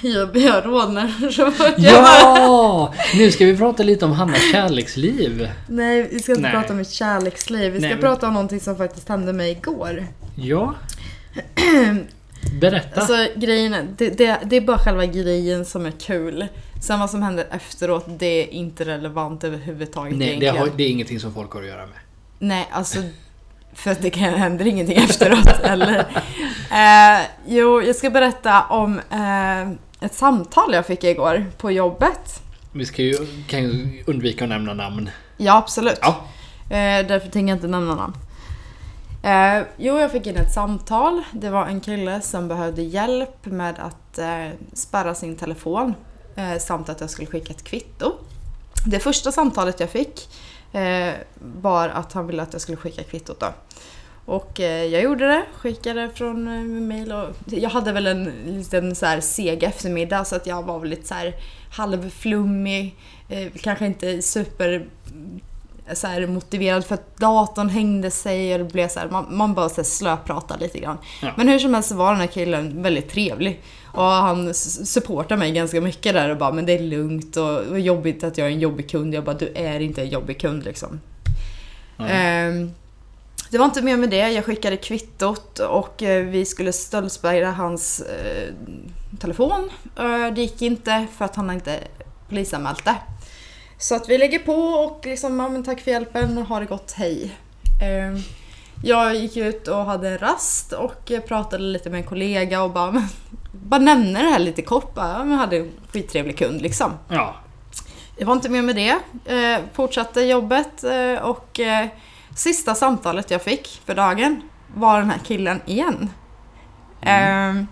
Jag, jag rodnar. så fort jag- Ja! Nu ska vi prata lite om Hannas kärleksliv. Nej, vi ska inte Nej. prata om mitt kärleksliv. Vi ska Nej, men- prata om någonting som faktiskt hände mig igår. Ja. [clears throat] [clears throat] Berätta. Alltså grejen det, det, det är bara själva grejen som är kul. Sen vad som händer efteråt, det är inte relevant överhuvudtaget Nej, det, har, det är ingenting som folk har att göra med. Nej, alltså för att det kan, händer ingenting [laughs] efteråt eller? Eh, jo, jag ska berätta om eh, ett samtal jag fick igår på jobbet. Vi ska ju, kan ju undvika att nämna namn. Ja, absolut. Ja. Eh, därför tänker jag inte nämna namn. Eh, jo, jag fick in ett samtal. Det var en kille som behövde hjälp med att eh, spärra sin telefon. Eh, samt att jag skulle skicka ett kvitto. Det första samtalet jag fick eh, var att han ville att jag skulle skicka kvittot då. Och eh, jag gjorde det, skickade från eh, mail och jag hade väl en liten så här seg eftermiddag så att jag var väl lite så här halvflummig. Eh, kanske inte super så här motiverad för att datorn hängde sig och det blev så här, man, man bara så slöpratade lite grann. Ja. Men hur som helst så var den här killen väldigt trevlig. Och han supportar mig ganska mycket där och bara men det är lugnt och, jobbigt att jag är en jobbig kund. Jag bara du är inte en jobbig kund liksom. Ehm, det var inte mer med det. Jag skickade kvittot och eh, vi skulle stöldspärra hans eh, telefon. Eh, det gick inte för att han inte polisanmält det. Så att vi lägger på och liksom, ja men tack för hjälpen, ha det gott, hej. Ehm, jag gick ut och hade en rast och pratade lite med en kollega och bara, bara nämner det här lite kort. Bara, ja, men jag hade en skittrevlig kund liksom. Ja. Det var inte mer med det. Eh, fortsatte jobbet eh, och eh, sista samtalet jag fick för dagen var den här killen igen. Eh,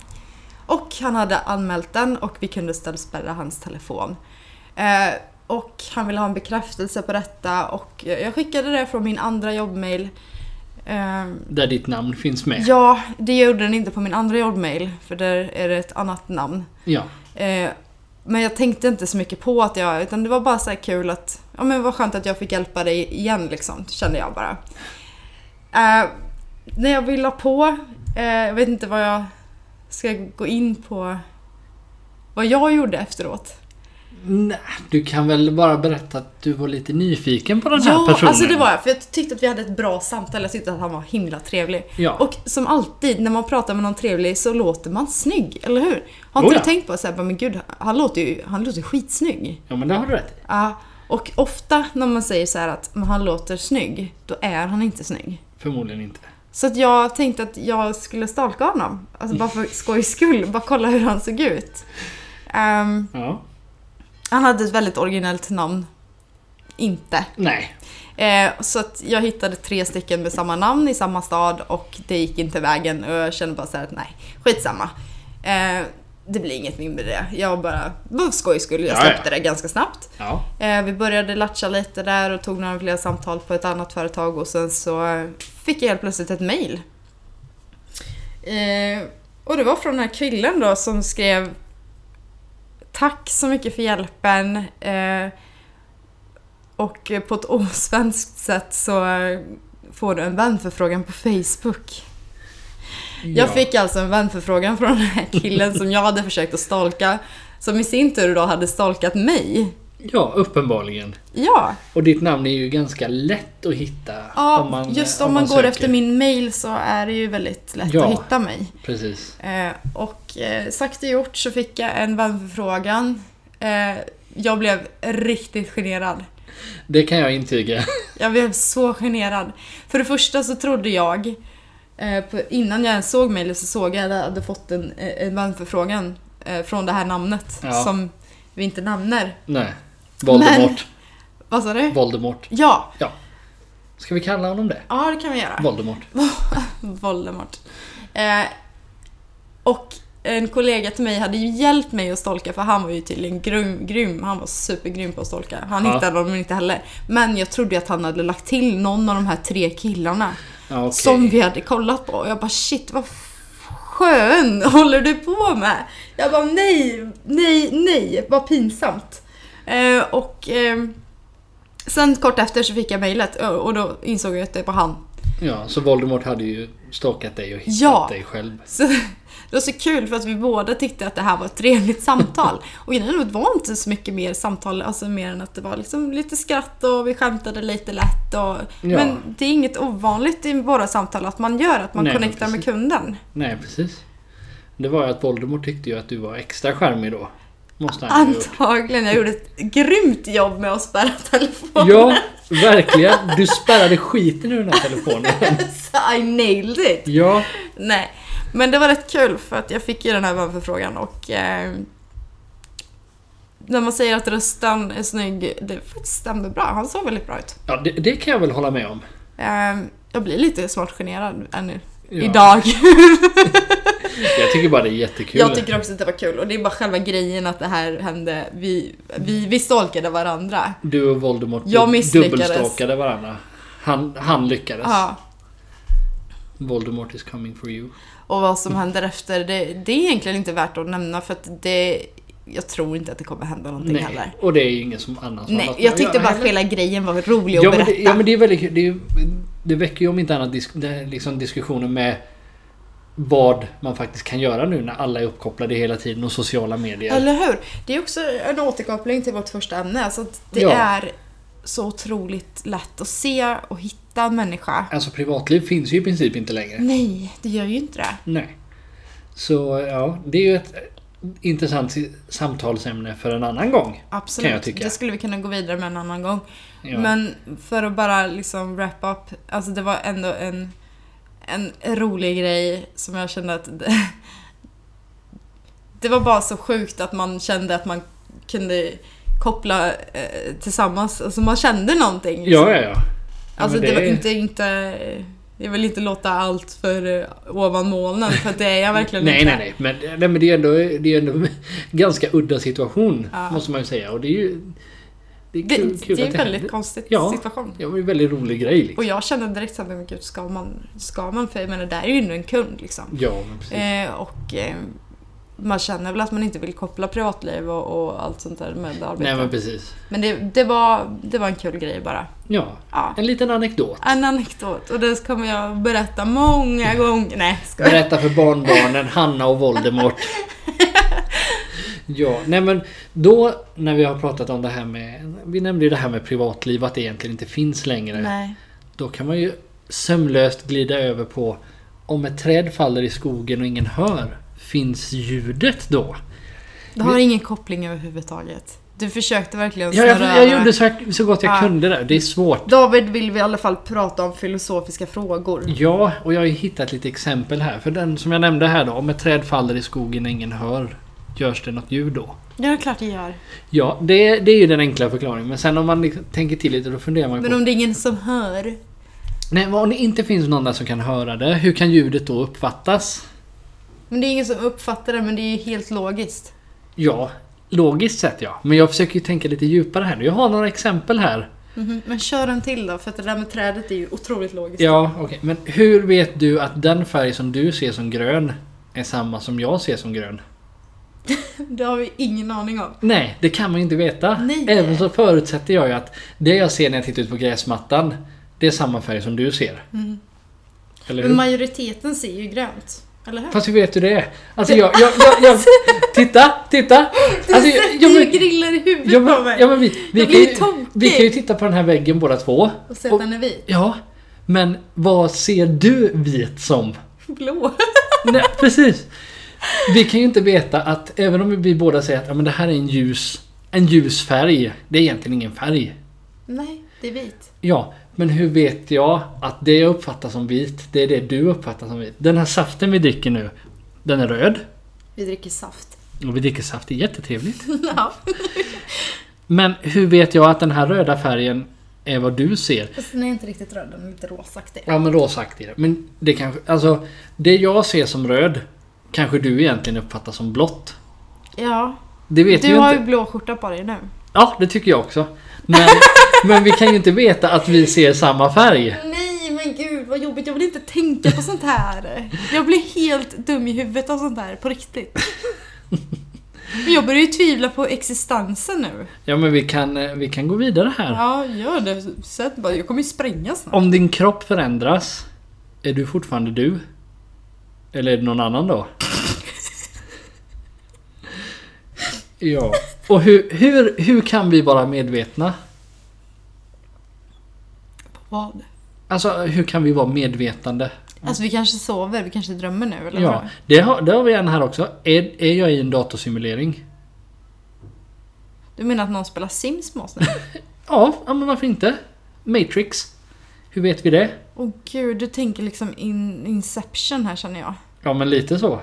och han hade anmält den och vi kunde ställspärra hans telefon. Och han ville ha en bekräftelse på detta och jag skickade det från min andra jobbmail. Eh, Där ditt namn finns med. ja, det gjorde den inte på min andra jobbmail för där är det ett annat namn. Ja. Eh, men jag tänkte inte så mycket på att jag, utan det var bara så här kul att, ja men vad skönt att jag fick hjälpa dig igen liksom, kände jag bara. Eh, när jag vill ha på, eh, jag vet inte vad jag ska gå in på, vad jag gjorde efteråt. Nej, du kan väl bara berätta att du var lite nyfiken på den här Ja, personen? alltså det var jag, för jag tyckte att vi hade ett bra samtal, jag tyckte att han var himla trevlig. Ja. Och som alltid när man pratar med någon trevlig så låter man snygg, eller hur? Har inte Oh ja. du tänkt på såhär, men gud, han låter ju han låter skitsnygg. Ja, men det har du rätt i. Ja, och ofta när man säger så här att han låter snygg, då är han inte snygg. Förmodligen inte. Så att jag tänkte att jag skulle stalka honom. Alltså bara för skojs skull, bara kolla hur han såg ut. Ehm, Ja. Han hade ett väldigt originellt namn. Inte. Nej. Eh, så att jag hittade tre stycken med samma namn i samma stad och det gick inte vägen och jag kände bara så här att nej, skitsamma. Eh, det blir inget mindre med det. Jag bara, bara för skojs skull, jag Ja, släppte ja. det ganska snabbt. Ja. Eh, vi började latcha lite där och tog några fler samtal på ett annat företag och sen så fick jag helt plötsligt ett mail. Eh, och det var från den här killen då som skrev Tack så mycket för hjälpen. Eh, och på ett [laughs] osvenskt sätt så får du en vänförfrågan på Facebook. Jag Ja. fick alltså en vänförfrågan från den här killen som jag hade försökt att stalka. Som i sin tur då hade stalkat mig. Ja, uppenbarligen. Ja, Och ditt namn är ju ganska lätt att hitta. ja om man, just om, man, går söker. efter min mail så är det ju väldigt lätt Ja. att hitta mig. Precis. Eh, och eh, sagt och gjort så fick jag en vänförfrågan. Eh, jag blev riktigt generad. Det kan jag intyga. [laughs] Jag blev så generad. För det första så trodde jag, eh, på, innan jag ens såg mejlet så såg jag att jag hade fått en, eh, en vänförfrågan eh, från det här namnet Ja. som vi inte nämner. Nej. Voldemort. Vad sa du? Voldemort. Ja, Ja. Ska vi kalla honom det? ja det kan vi göra. Voldemort. [laughs] Voldemort. Eh, och en kollega till mig hade ju hjälpt mig att stalka för han var ju tydligen grym, grym. Han var supergrym på att stalka. Han Ja. hittade dem inte heller. Men jag trodde att han hade lagt till någon av de här tre killarna. Ja, okej. Som vi hade kollat på. Och jag bara shit vad skön [laughs] håller du på med? Jag bara nej, nej, nej, vad pinsamt. Eh, och eh, Sen kort efter så fick jag mejlet och och då insåg jag att det var han. Ja, så Voldemort hade ju stalkat dig och hittat Ja. dig själv. Så det var så kul för att vi båda tyckte att det här var ett trevligt samtal. [laughs] Och att det var inte så mycket mer samtal, alltså mer än att det var liksom lite skratt och vi skämtade lite lätt. Och, Men det är inget ovanligt i våra samtal att man gör, att man Nej, connectar med kunden. Nej, precis. Det var ju att Voldemort tyckte ju att du var extra charmig då. Måste han. Antagligen. Jag gjorde ett grymt jobb med att spärra telefonen. Ja, verkligen. Du spärrade skiten ur den här telefonen. [laughs] I nailed it! Ja, Nej, men det var rätt kul för att jag fick ju den här vänförfrågan och eh, när man säger att rösten är snygg, det faktiskt stämmer bra. Han såg väldigt bra ut. ja det, det kan jag väl hålla med om. Eh, jag blir lite smart generad ännu. Ja. Idag. [laughs] Jag tycker bara det är jättekul. jag tycker också att det var kul och det är bara själva grejen att det här hände. Vi, vi, vi stalkade varandra. Du och Voldemort Jag dubbelstalkade varandra. Han, han lyckades. Ja. Voldemort is coming for you. Och vad som händer efter, det, det är egentligen inte värt att nämna för att det... Jag tror inte att det kommer hända någonting Nej, heller. och det är ju ingen som annan som Nej, jag tyckte att bara att hela grejen var rolig att Ja men, berätta. det, ja men det är väldigt. Det, är det väcker ju om inte annat disk, det liksom diskussioner med vad man faktiskt kan göra nu när alla är uppkopplade hela tiden och sociala medier. Eller hur? Det är också en återkoppling till vårt första ämne. Alltså att det Ja. är så otroligt lätt att se och hitta en människa. Alltså privatliv finns ju i princip inte längre. Nej, det gör ju inte det. Nej. Så ja, det är ju ett intressant samtalsämne för en annan gång. Absolut. Kan jag tycka. Det skulle vi kunna gå vidare med en annan gång. Ja. Men för att bara liksom wrap up. Alltså det var ändå en, en rolig grej som jag kände att det, det var bara så sjukt att man kände att man kunde koppla eh, tillsammans. Alltså man kände någonting. liksom. Ja, ja, ja. Alltså men det var inte, inte... Jag vill inte låta allt för eh, ovan molnen för det är jag verkligen Nej, inte. nej, nej. Men, nej, men det är ändå, det är ändå en [laughs] ganska udda situation. Ja. Måste man ju säga. Och det är ju... Det är Det, kul, kul det är en väldigt händer. konstig Ja. situation. Ja, det är en väldigt rolig grej liksom. Och jag kände direkt såhär, men gud ska man, ska man? För jag menar, där är ju ändå en kund liksom. Ja, men precis. Eh, och eh, man känner väl att man inte vill koppla privatliv och, och allt sånt där med arbete. Nej, men precis. Men det, det, var, det var en kul grej bara. Ja, Ja. en liten anekdot. En anekdot och den kommer jag berätta många gånger. Nej, ska. Berätta för barnbarnen Hanna och Voldemort. [laughs] Ja, nej men då när vi har pratat om det här med... Vi nämnde ju det här med privatliv, att det egentligen inte finns längre. Nej. Då kan man ju sömlöst glida över på om ett träd faller i skogen och ingen hör. Finns ljudet då? Det har ingen koppling överhuvudtaget. Du försökte verkligen Ja, jag, snurra jag gjorde så, så gott jag Ja. kunde där. Det är svårt. David vill vi i alla fall prata om filosofiska frågor. Ja, och jag har ju hittat lite exempel här. För den som jag nämnde här då. Om ett träd faller i skogen och ingen hör. Görs det något ljud då? Ja, det är klart det gör. Ja, det, det är ju den enkla förklaringen. Men sen om man liksom tänker till lite då funderar man Men på... om det är ingen som hör? Nej, men om det inte finns någon där som kan höra det. Hur kan ljudet då uppfattas? Men det är ingen som uppfattar det, men det är ju helt logiskt. Ja, logiskt sett ja. Men jag försöker ju tänka lite djupare här nu. Jag har några exempel här. Mhm, Men kör en till då, för att det där med trädet är ju otroligt logiskt. Ja, okej. Men hur vet du att den färg som du ser som grön är samma som jag ser som grön? [laughs] Det har vi ingen aning om. Nej, det kan man ju inte veta. Nej. Även så förutsätter jag ju att det jag ser när jag tittar ut på gräsmattan, det är samma färg som du ser. Hur? Men majoriteten ser ju grönt. Eller hur? Fast hur vet du det? Alltså jag... jag, jag, jag [laughs] titta! Titta! Du Alltså, sätter jag, ju grillar i huvudet ja, på mig. ja, men vi, vi, Jag kan ju, vi kan ju titta på den här väggen båda två. Och se att den är vit. Ja, men vad ser du vit som? Blå. [laughs] Nej, precis. Vi kan ju inte veta att även om vi båda säger att ja, men det här är en ljus, en ljus färg. Det är egentligen ingen färg. Nej, det är vit. Ja, men hur vet jag att det jag uppfattar som vit, det är det du uppfattar som vit? Den här saften vi dricker nu, den är röd. Vi dricker saft. Och vi dricker saft, det är jättetrevligt. [laughs] Ja. Men hur vet jag att den här röda färgen är vad du ser? Fast den är inte riktigt röd, den är lite rosaktig. Ja men rosaktig. Men det kanske, alltså det jag ser som röd kanske du egentligen uppfattar som blått. Ja. Det vet Du ju har inte. ju blå skjorta på dig nu. Ja, det tycker jag också. Men, [laughs] men vi kan ju inte veta att vi ser samma färg. Nej men gud vad jobbigt, jag vill inte tänka på sånt här. Jag blir helt dum i huvudet av sånt här, på riktigt. Men jag börjar ju tvivla på existensen nu. Ja men vi kan, eh, vi kan gå vidare här. Ja, gör det. Sätt bara, jag kommer ju spränga snart. Om din kropp förändras, är du fortfarande du? Eller är det någon annan då? [laughs] Ja. Och hur, hur, hur kan vi vara medvetna? Vad? Alltså hur kan vi vara medvetande? Alltså vi kanske sover, vi kanske drömmer nu eller Ja, det har, det har vi en här också. Är, är jag i en datorsimulering? Du menar att någon spelar Sims med oss nu? [laughs] Ja, ja, men varför inte? Matrix. Hur vet vi det? Åh gud, du tänker liksom in, Inception här känner jag. Ja, men lite så.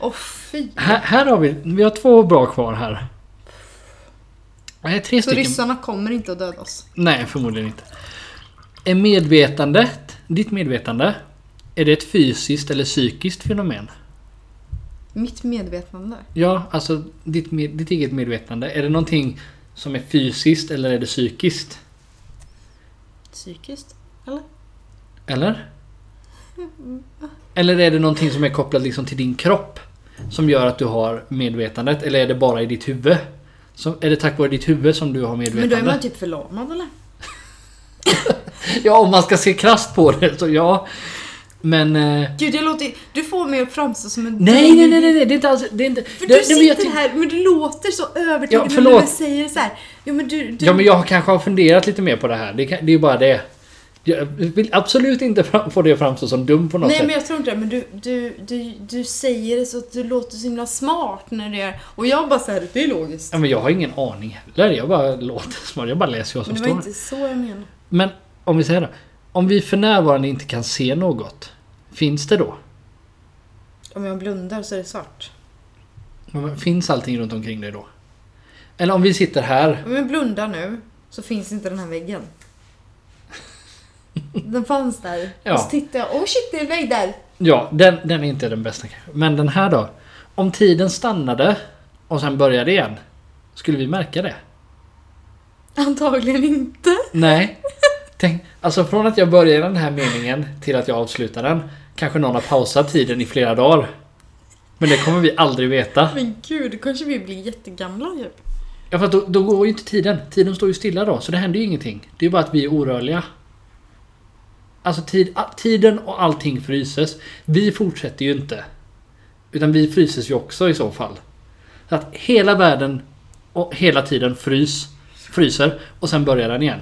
Åh fy. Här, här har vi, vi har två bra kvar här. Nej, tre Så stycken. ryssarna kommer inte att döda oss? Nej, förmodligen inte. Är medvetandet, ditt medvetande, är det ett fysiskt eller psykiskt fenomen? Mitt medvetande? Ja, alltså ditt, med, ditt eget medvetande. Är det någonting som är fysiskt eller är det psykiskt? Psykiskt? Eller? Eller? Eller är det någonting som är kopplat liksom till din kropp? Som gör att du har medvetandet? Eller är det bara i ditt huvud? Så, är det tack vare ditt huvud som du har Men medvetande? då är man typ förlamad eller? [laughs] Ja, om man ska se krasst på det så ja. Men... Eh, Gud, jag låter Du får mig att framstå som en nej, nej, nej, nej, nej, det är inte alls... Det är inte, För det, du det, sitter men jag här, men du låter så övertygad Ja, när du säger så här. Ja men du... du Ja, men jag kanske har funderat lite mer på det här. Det, det är ju bara det. Jag vill absolut inte [laughs] få det att framstå som dum på något Nej sätt. men jag tror inte det, men du, du, du, du säger det så att du låter så himla smart när det är... Och jag bara säger det är logiskt. Ja, men jag har ingen aning heller. Jag bara [laughs] låter smart. Jag bara läser vad som Men det var står. inte så jag menade. Men om vi säger då. Om vi för närvarande inte kan se något. Finns det då? Om jag blundar så är det svart. Men Finns allting runt omkring dig då? Eller om vi sitter här. Om jag blundar nu så finns inte den här väggen. Den fanns där. Ja. Och så tittar jag. Åh shit, det är en vägg där! Ja, den, den är inte den bästa kanske. Men den här då? Om tiden stannade och sen började igen. Skulle vi märka det? Antagligen inte. Nej. Tänk, alltså från att jag börjar den här meningen till att jag avslutar den. Kanske någon har pausat tiden i flera dagar. Men det kommer vi aldrig veta. Men gud, då kanske vi blir jättegamla typ. Ja för då, då går ju inte tiden. Tiden står ju stilla då. Så det händer ju ingenting. Det är bara att vi är orörliga. Alltså tid, tiden och allting fryses. Vi fortsätter ju inte. Utan vi fryses ju också i så fall. Så att hela världen och hela tiden frys, fryser och sen börjar den igen.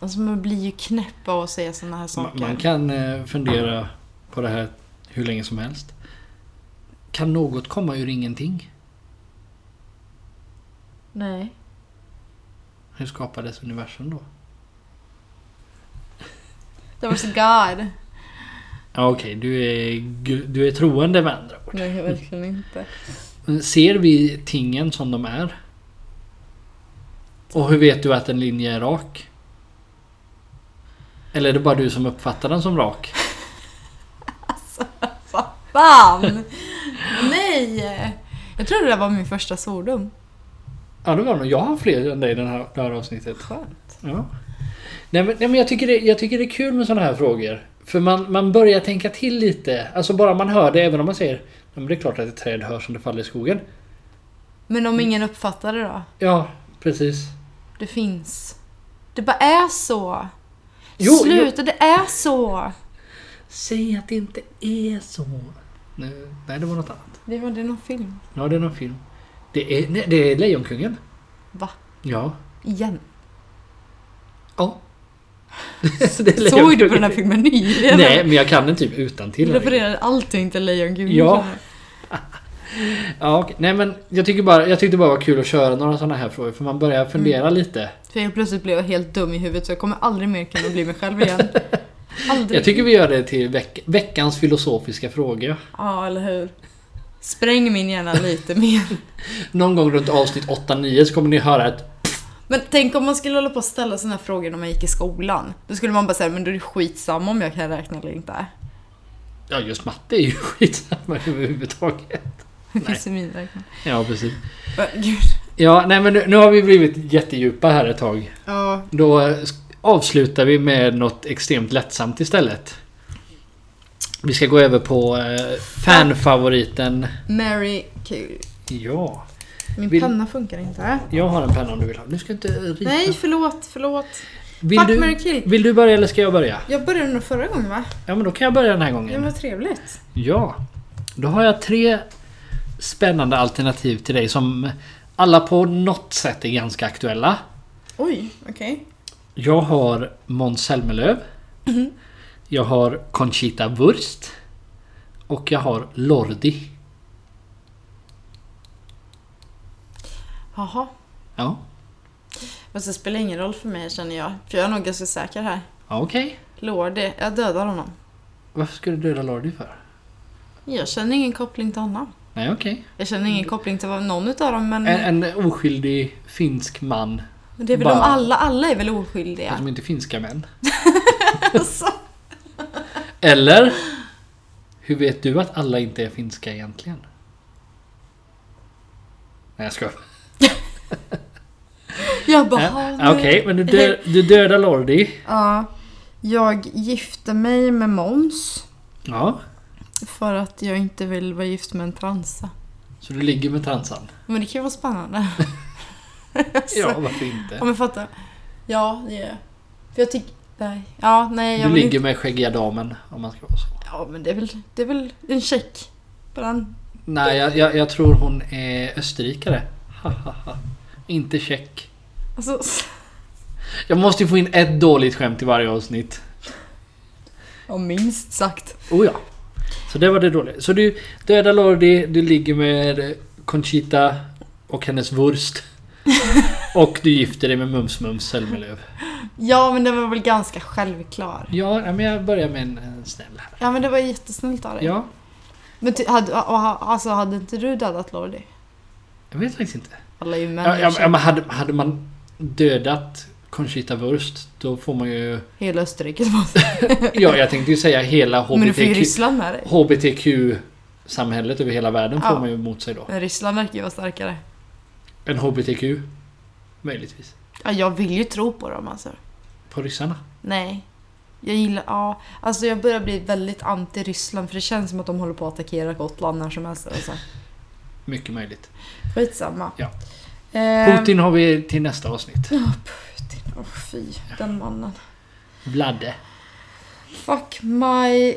Alltså man blir ju knäpp av att säga såna här Man, saker. man kan eh, fundera på det här hur länge som helst. Kan något komma ur ingenting? Nej. Hur skapades universum då? That was God. Okej, du, är, du är troende med andra ord. Nej, verkligen inte. Ser vi tingen som de är? Och hur vet du att en linje är rak? Eller är det bara du som uppfattar den som rak? [laughs] Vad fan! Nej! Jag tror det där var min första svordom. Ja, det var nog. Jag har fler än dig i den här, det här avsnittet. Skönt. Ja. Nej, men, nej, men jag, tycker det, jag tycker det är kul med sådana här frågor. För man, man börjar tänka till lite. Alltså bara man hör det, även om man säger "Ja, men det är klart att ett träd hörs om det faller i skogen. Men om ingen uppfattar det då? Ja, precis. Det finns. Det bara är så. Jo, Sluta, det är så. Säg att det inte är så. Nej, nej, det var något annat. Det var det någon film. Ja, det är någon film. Det är, nej, det är Lejonkungen. Va? Ja. Igen. Ja. [laughs] Såg du på den här filmen nyligen? Nej, men jag kan den typ utan Du till. refererar allting till Lejonkungen. Ja. [laughs] Ja, okej. Nej, men jag tycker bara, jag tyckte bara det var kul att köra några sådana här frågor. För man börjar fundera lite. För jag plötsligt blev jag helt dum i huvudet så jag kommer aldrig mer kunna bli mig själv igen. [laughs] Aldrig. Jag tycker vi gör det till veck veckans filosofiska fråga. Ja, eller hur? Spräng min hjärna lite mer. Någon gång runt avsnitt 8-9 så kommer ni höra ett Men tänk om man skulle hålla på att ställa såna här frågor när man gick i skolan. Då skulle man bara säga, men då är det skitsamma om jag kan räkna eller inte. Ja, just matte är ju [laughs] skitsamma överhuvudtaget. Det finns i min räkning. Ja, precis. Gud. Ja, nej men nu, nu har vi blivit jättedjupa här ett tag. Ja. Då avslutar vi med något extremt lättsamt istället. Vi ska gå över på eh, fanfavoriten. Mary Kill. Ja. Min Vill- penna funkar inte. Jag har en penna om du vill ha. Du ska inte rita. Nej, förlåt, förlåt. vill, fuck, du, kill. vill du börja eller ska jag börja? Jag började nog förra gången va? Ja men då kan jag börja den här Ja, gången. vad trevligt. Ja. Då har jag tre spännande alternativ till dig som alla på något sätt är ganska aktuella. Oj, okej. Jag har Måns Zelmerlöw. Jag har Conchita Wurst. Och jag har Lordi. Jaha. Ja, Fast det spelar ingen roll för mig känner jag. För jag är nog ganska säker här. okej. Lordi, jag dödar honom. Varför ska du döda Lordi för? Jag känner ingen koppling till honom. Nej okej. Jag känner ingen koppling till någon utav dem men... En, en oskyldig finsk man. men det är väl bara- de alla, alla är väl oskyldiga? Som inte är finska män. [laughs] Alltså. Eller? Hur vet du att alla inte är finska egentligen? Nej jag skojar. Jag bara... Ja, "Ha, Okej, nu." men du, dö, du dödar Lordi. Ja. Jag gifte mig med Måns. Ja. För att jag inte vill vara gift med en transa. Så du ligger med transan? Men det kan ju vara spännande. [laughs] Alltså, Ja, varför inte? Ja men fattar. Ja, det är För jag tycker... Nej. Ja, nej jag Du ligger inte... med skäggiga damen om man ska vara så. Ja men det är väl, det är väl en check på den. Nej, jag, jag, jag tror hon är österrikare. Inte tjeck. Alltså, Jag måste ju få in ett dåligt skämt i varje avsnitt. ja minst sagt. Oh ja. Så det var det dåliga. Så du dödar Lordi, du ligger med Conchita och hennes wurst. [laughs] Och du gifter dig med Mums Mums Zelmerlöw. Ja men det var väl ganska självklar. Ja, men jag börjar med en, en snäll här. Ja men det var jättesnällt av dig. Ja, Men ty, hade, alltså hade inte du dödat Lordi? jag vet faktiskt inte. Alla är ju män Ja, ja, men hade, hade man dödat Conchita Wurst, då får man ju... Hela Österrike [laughs] Ja, jag tänkte ju säga hela får HBTQ. HBTQ-samhället över hela världen får Ja. man ju emot sig då. Men Ryssland verkar ju vara starkare. En HBTQ? Möjligtvis. Ja jag vill ju tro på dem alltså. På ryssarna? Nej. Jag gillar, ja. Alltså jag börjar bli väldigt anti-Ryssland för det känns som att de håller på att attackera Gotland när som helst. Alltså. Mycket möjligt. Skitsamma. Ja. Eh, Putin har vi till nästa avsnitt. Putin. Åh fy, den mannen. Vladde. Fuck my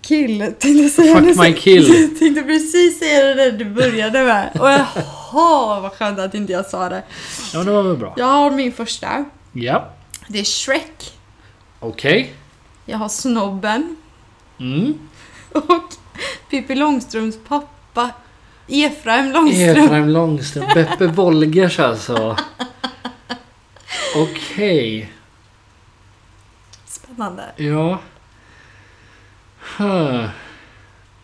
kill tänkte säga. Fuck my kill. [laughs] tänkte precis säga det där du började med. Och jaha vad skönt att inte jag sa det. Ja, det var väl bra. Jag har min första. Ja. Det är Shrek. Okej. Jag har Snobben. Mm. Och Pippi Långstrumps pappa Efraim Långstrump. Efraim Långström. Beppe Wolgers alltså. Okej. Spännande. Ja. Huh.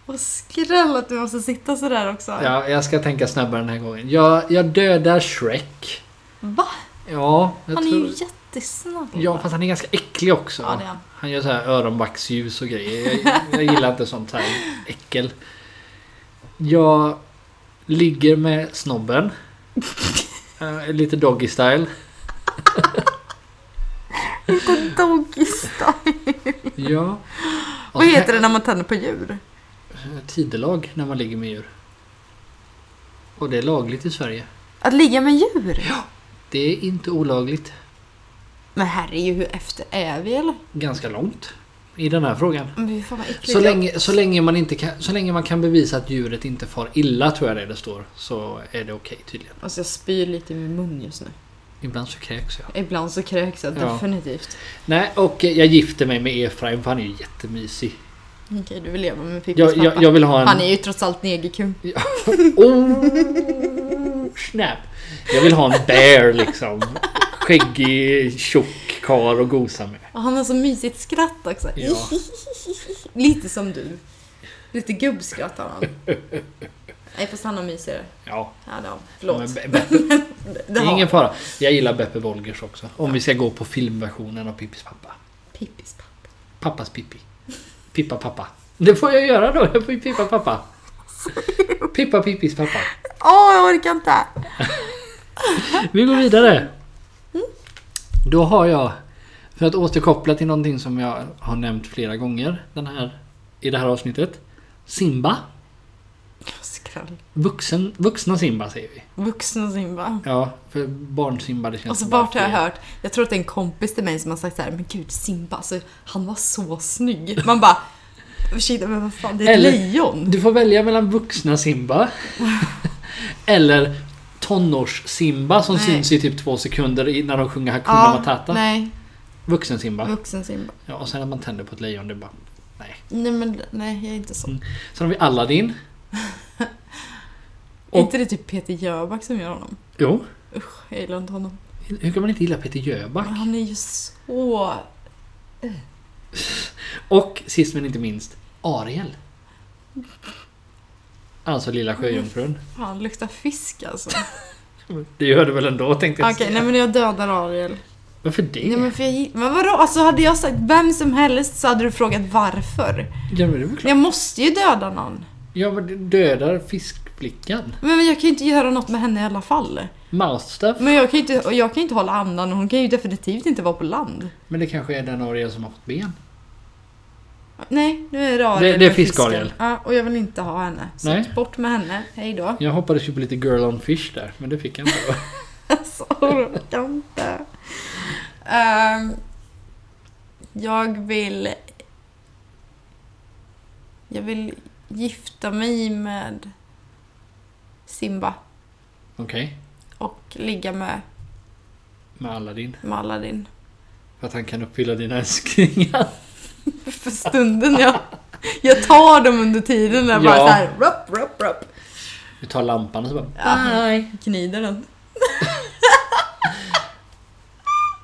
Och skräll att du måste sitta sådär också. Ja, jag ska tänka snabbare den här gången. Jag, jag dödar Shrek. Va? Ja, jag Han är tror... ju jättesnäll. Ja, fast han är ganska äcklig också. Ja, det är han. Han gör så här öronbacksljus och grejer. Jag, jag gillar inte sånt här äckel. Jag ligger med snobben. Eh, lite doggy style. Doggy style. Ja. Och Vad heter det när man tänder på djur? Tidelag när man ligger med djur. Och det är lagligt i Sverige. Att ligga med djur? Det är inte olagligt. Men herregud, hur efter är vi eller? Ganska långt. I den här frågan. Så länge, så, länge man inte kan, så länge man kan bevisa att djuret inte far illa, tror jag det, det står, så är det okej tydligen. Alltså jag spyr lite i min mun just nu. Ibland så kräks jag. Ibland så kräks jag Ja. definitivt. Nej, och jag gifter mig med Efraim för han är ju jättemysig. Okej, du vill leva med Pippis Jag, pappa. jag, jag vill ha en... Han är ju trots allt negerkung. [laughs] Oh, snap! Jag vill ha en bear liksom. Skäggig, tjock kar och gosa med. Och han har så mysigt skratt också. Ja. [laughs] Lite som du. Lite gubbskratt har han. [laughs] Nej fast han har mysigare. Ja, Ja, det har men Förlåt. Be- Beppe, [laughs] Det är ingen fara. Jag gillar Beppe Wolgers också. Om vi ska gå på filmversionen av Pippis pappa. Pippis pappa. Pappas Pippi. Pippa pappa. Det får jag göra då. Jag får ju pippa pappa. Pippa Pippis pappa. Åh, jag orkar inte! Vi går vidare. Då har jag, för att återkoppla till någonting som jag har nämnt flera gånger den här, i det här avsnittet. Simba. Vuxen, vuxna Simba säger vi. Vuxna Simba. Ja, för barn Simba det känns Och så bara vart har jag fel. hört, jag tror att det är en kompis till mig som har sagt så här, men gud Simba, alltså, han var så snygg. Man bara, shit men vad fan, det är ett Eller- lejon. Du får välja mellan vuxna Simba [laughs] eller tonårs-Simba som Nej. syns i typ två sekunder när de sjunger Hakuna Ja, Matata. nej, Vuxen Simba. vuxen Simba. Ja, och sen när man tänder på ett lejon, det är bara... Nej. Nej men nej, jag är inte så. Mm. Sen har vi Aladdin. [laughs] Är Och- inte det typ Peter Jöback som gör honom? Jo. Usch, jag gillar inte honom. Hur kan man inte gilla Peter Jöback? Men han är ju så... Och sist men inte minst, Ariel. Alltså lilla sjöjungfrun. Han luktar fisk alltså. [laughs] Det gör du väl ändå tänkte jag Okej, säga. nej men jag dödar Ariel. Varför det? Nej men för jag Men vadå? Alltså hade jag sagt vem som helst så hade du frågat varför. Ja, men det är klart. Jag måste ju döda någon. Ja, men dödar fiskflickan. Men jag kan ju inte göra något med henne i alla fall. Mouthstuff. Men jag kan ju inte, jag kan inte hålla andan och hon kan ju definitivt inte vara på land. Men det kanske är den Ariel som har fått ben. Nej, nu är det Ariel Det- det är med fisken. fisk-Ariel. Ja, och jag vill inte ha henne. Så Nej. bort med henne. Hej då. Jag hoppades ju på lite girl on fish där, men det fick jag inte. Alltså, [laughs] [laughs] orkar inte. Ehm, jag vill... Jag vill gifta mig med Simba Okej. och ligga med, Med Aladdin. med Aladdin. För att han kan uppfylla dina [laughs] önskningar. [laughs] För stunden, ja. Jag tar dem under tiden där bara Ja. så här, rup, rup, rup. Du tar lampan och så bara... Ja, Gnider den. [laughs]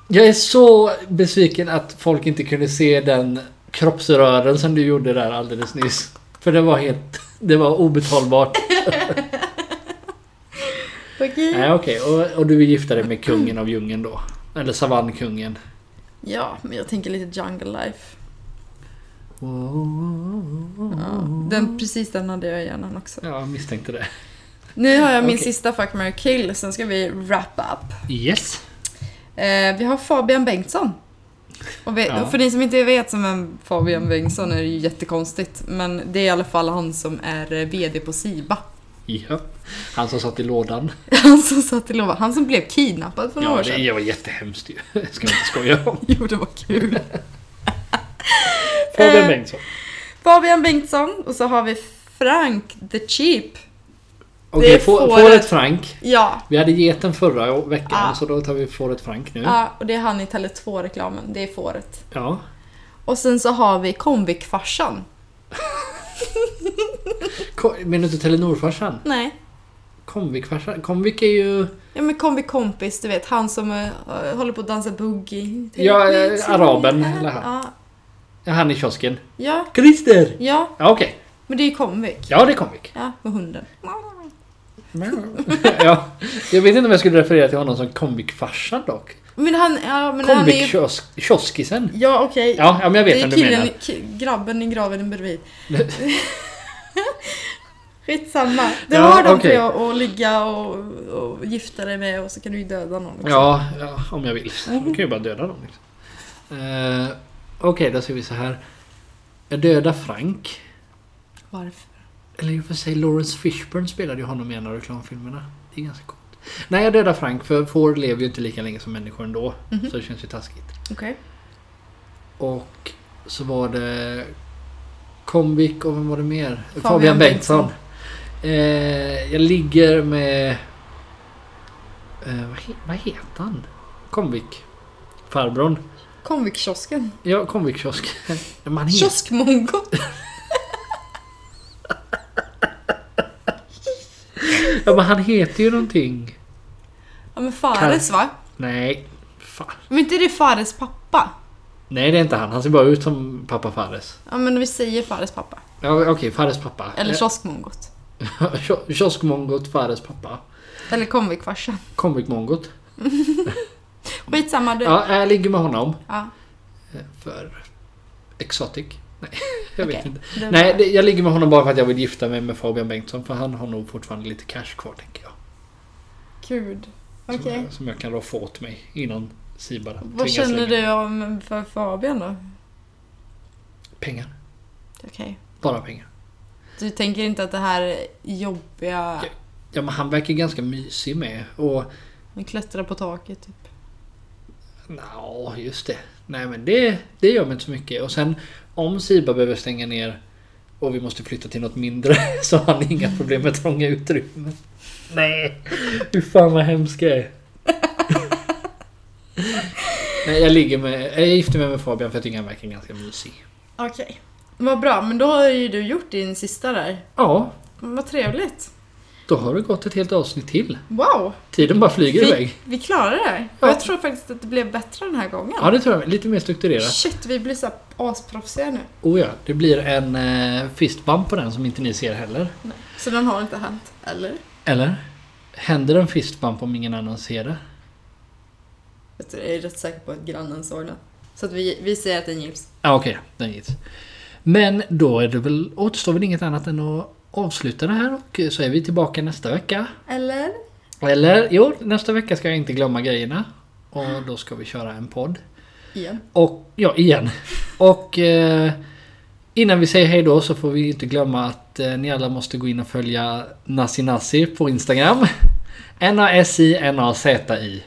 Jag är så besviken att folk inte kunde se den kroppsrörelsen du gjorde där alldeles nyss. För det var helt... Det var obetalbart. [laughs] Okej. Nej okej, och, och du gifta dig med kungen av djungeln då? Eller savannkungen? Ja, men jag tänker lite jungle life. Ja, den, precis den hade jag i hjärnan också. Ja, jag misstänkte det. Nu har jag min Okej. sista fuck, marry, kill, sen ska vi wrap up. Yes. Eh, vi har Fabian Bengtsson. Och vi, Ja. För ni som inte vet som vem Fabian Bengtsson är det ju jättekonstigt. Men det är i alla fall han som är eh, VD på Siba. Ja. Han som satt i lådan. [laughs] Han som satt i lova. Han som blev kidnappad för några Ja, år sedan. det var jättehemskt ju. [laughs] Ska jag inte skoja om. [laughs] Jo, det var kul. Fabian Eh, Bengtsson. Fabian Bengtsson och så har vi Frank the Cheap. Okej, är få- fåret. fåret Frank. Ja, Vi hade geten förra veckan Ja. så då tar vi fåret Frank nu. ja och det är han i Tele2-reklamen. Det är fåret. Ja. Och sen så har vi Comvik-farsan. Ko- Menar du inte Telenor-farsan? Nej. Comvik-farsan? Comvik är ju... Ja men Comvik kompis, du vet han som eh, håller på att dansa boogie. Ja, eh, araben, eller han. Ja, han i kiosken. ja, Christer! ja, Ja, okej. men det är ju Comvik. Ja, det är Comvik. Ja, med hunden. [laughs] ja. Jag vet inte om jag skulle referera till honom som Comvik-farsan dock. Men han, ja men han är ju... Comvik-kioskisen. Ja okej. Ja, ja, men jag vet det är vem du killen, menar. grabben i graven bredvid. [laughs] Skitsamma. Det Ja, har de okej. för att, ligga och, och gifta dig med och så kan du ju döda någon också. Ja, ja, om jag vill. Jag kan ju bara döda dem. Liksom. Eh, Okej, då ser vi så här. Jag dödar Frank. Varför? Eller i och för sig, Lawrence Fishburne spelade ju honom i en av reklamfilmerna. Det är ganska coolt. Nej, jag dödar Frank för får lever ju inte lika länge som människor ändå. Mhm. Så det känns ju taskigt. Okej. Och så var det Comvik och vem var det mer? Fabian, Fabian Bengtsson. Eh, jag ligger med... Eh, vad, he, vad heter han? Comvik. Farbrorn. Comvik-kiosken. Ja, Comvik-kiosk. Men han [laughs] heter- Kioskmongo. [laughs] ja, men han heter ju någonting. Ja men Fares va? Nej. Fan. Men inte det Fares pappa? Nej, det är inte han. Han ser bara ut som pappa Fares. Ja men vi säger Fares pappa. Ja, okej. Fares pappa. Eller Eh, kioskmongot. kio- [laughs] Kioskmongot, Fares pappa. Eller Comvik-farsan. Comvik-mongot. Skitsamma du. Ja, jag ligger med honom. Ja, Eh, För Exotic? Nej, [laughs] jag vet okej. inte. Var- Nej, jag ligger med honom bara för att jag vill gifta mig med Fabian Bengtsson. För han har nog fortfarande lite cash kvar, tänker jag. Gud. Som, Okej. jag, som jag kan få åt mig innan Siba Vad känner du om för Fabian då? Pengar. Okej. Bara pengar. Du tänker inte att det här är jobbiga... Ja men han verkar ganska mysig med. Och Vi klättrar på taket typ. Ja, just det. Nej men det, det gör mig inte så mycket. Och sen om Siba behöver stänga ner och vi måste flytta till något mindre [laughs] så har han inga problem med trånga utrymmen. Nej, hur fan vad hemskt jag är. Nej, jag ligger med, jag gifter mig med Fabian för jag tycker han verkar ganska mysig. Okej. Vad bra, men då har ju du gjort din sista där. Ja, Vad trevligt. Då har det gått ett helt avsnitt till. Wow! Tiden bara flyger Vi, iväg. vi klarade det. Ja. Och jag tror faktiskt att det blev bättre den här gången. Ja, det tror jag. Lite mer strukturerat. Shit, vi blir så asproffsiga nu. Oh ja, det blir en eh, fistbump på den som inte ni ser heller. Nej. Så den har inte hänt, eller? Eller? Händer en fistbump om ingen annan ser det? Vet du, Jag är rätt säker på att grannen såg den. Så att vi, vi säger att den gills. Ja, okej. Den gills. Men då är det väl, återstår väl inget annat än att avsluta det här och så är vi tillbaka nästa vecka. Eller? Eller, jo, nästa vecka ska jag inte glömma grejerna. Och då ska vi köra en podd. Igen. Och, ja, igen. Och eh, innan vi säger hej då så får vi inte glömma att eh, ni alla måste gå in och följa Nassi Nassi på Instagram. [laughs] N-A-S-I-N-A-Z-I.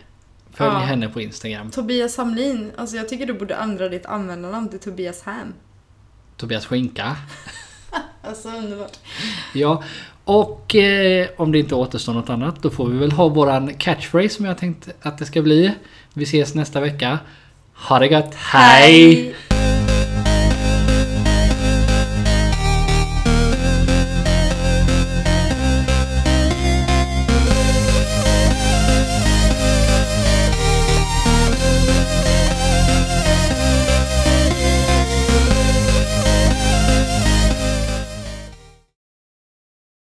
Följ Ja. henne på Instagram. Tobias Hamlin. Alltså jag tycker du borde ändra ditt användarnamn till Tobias Ham. Tobias Skinka. [laughs] [laughs] Alltså underbart. Ja, och eh, om det inte återstår något annat då får vi väl ha våran catchphrase som jag tänkt att det ska bli. Vi ses nästa vecka. Ha det gött, hej! Hej.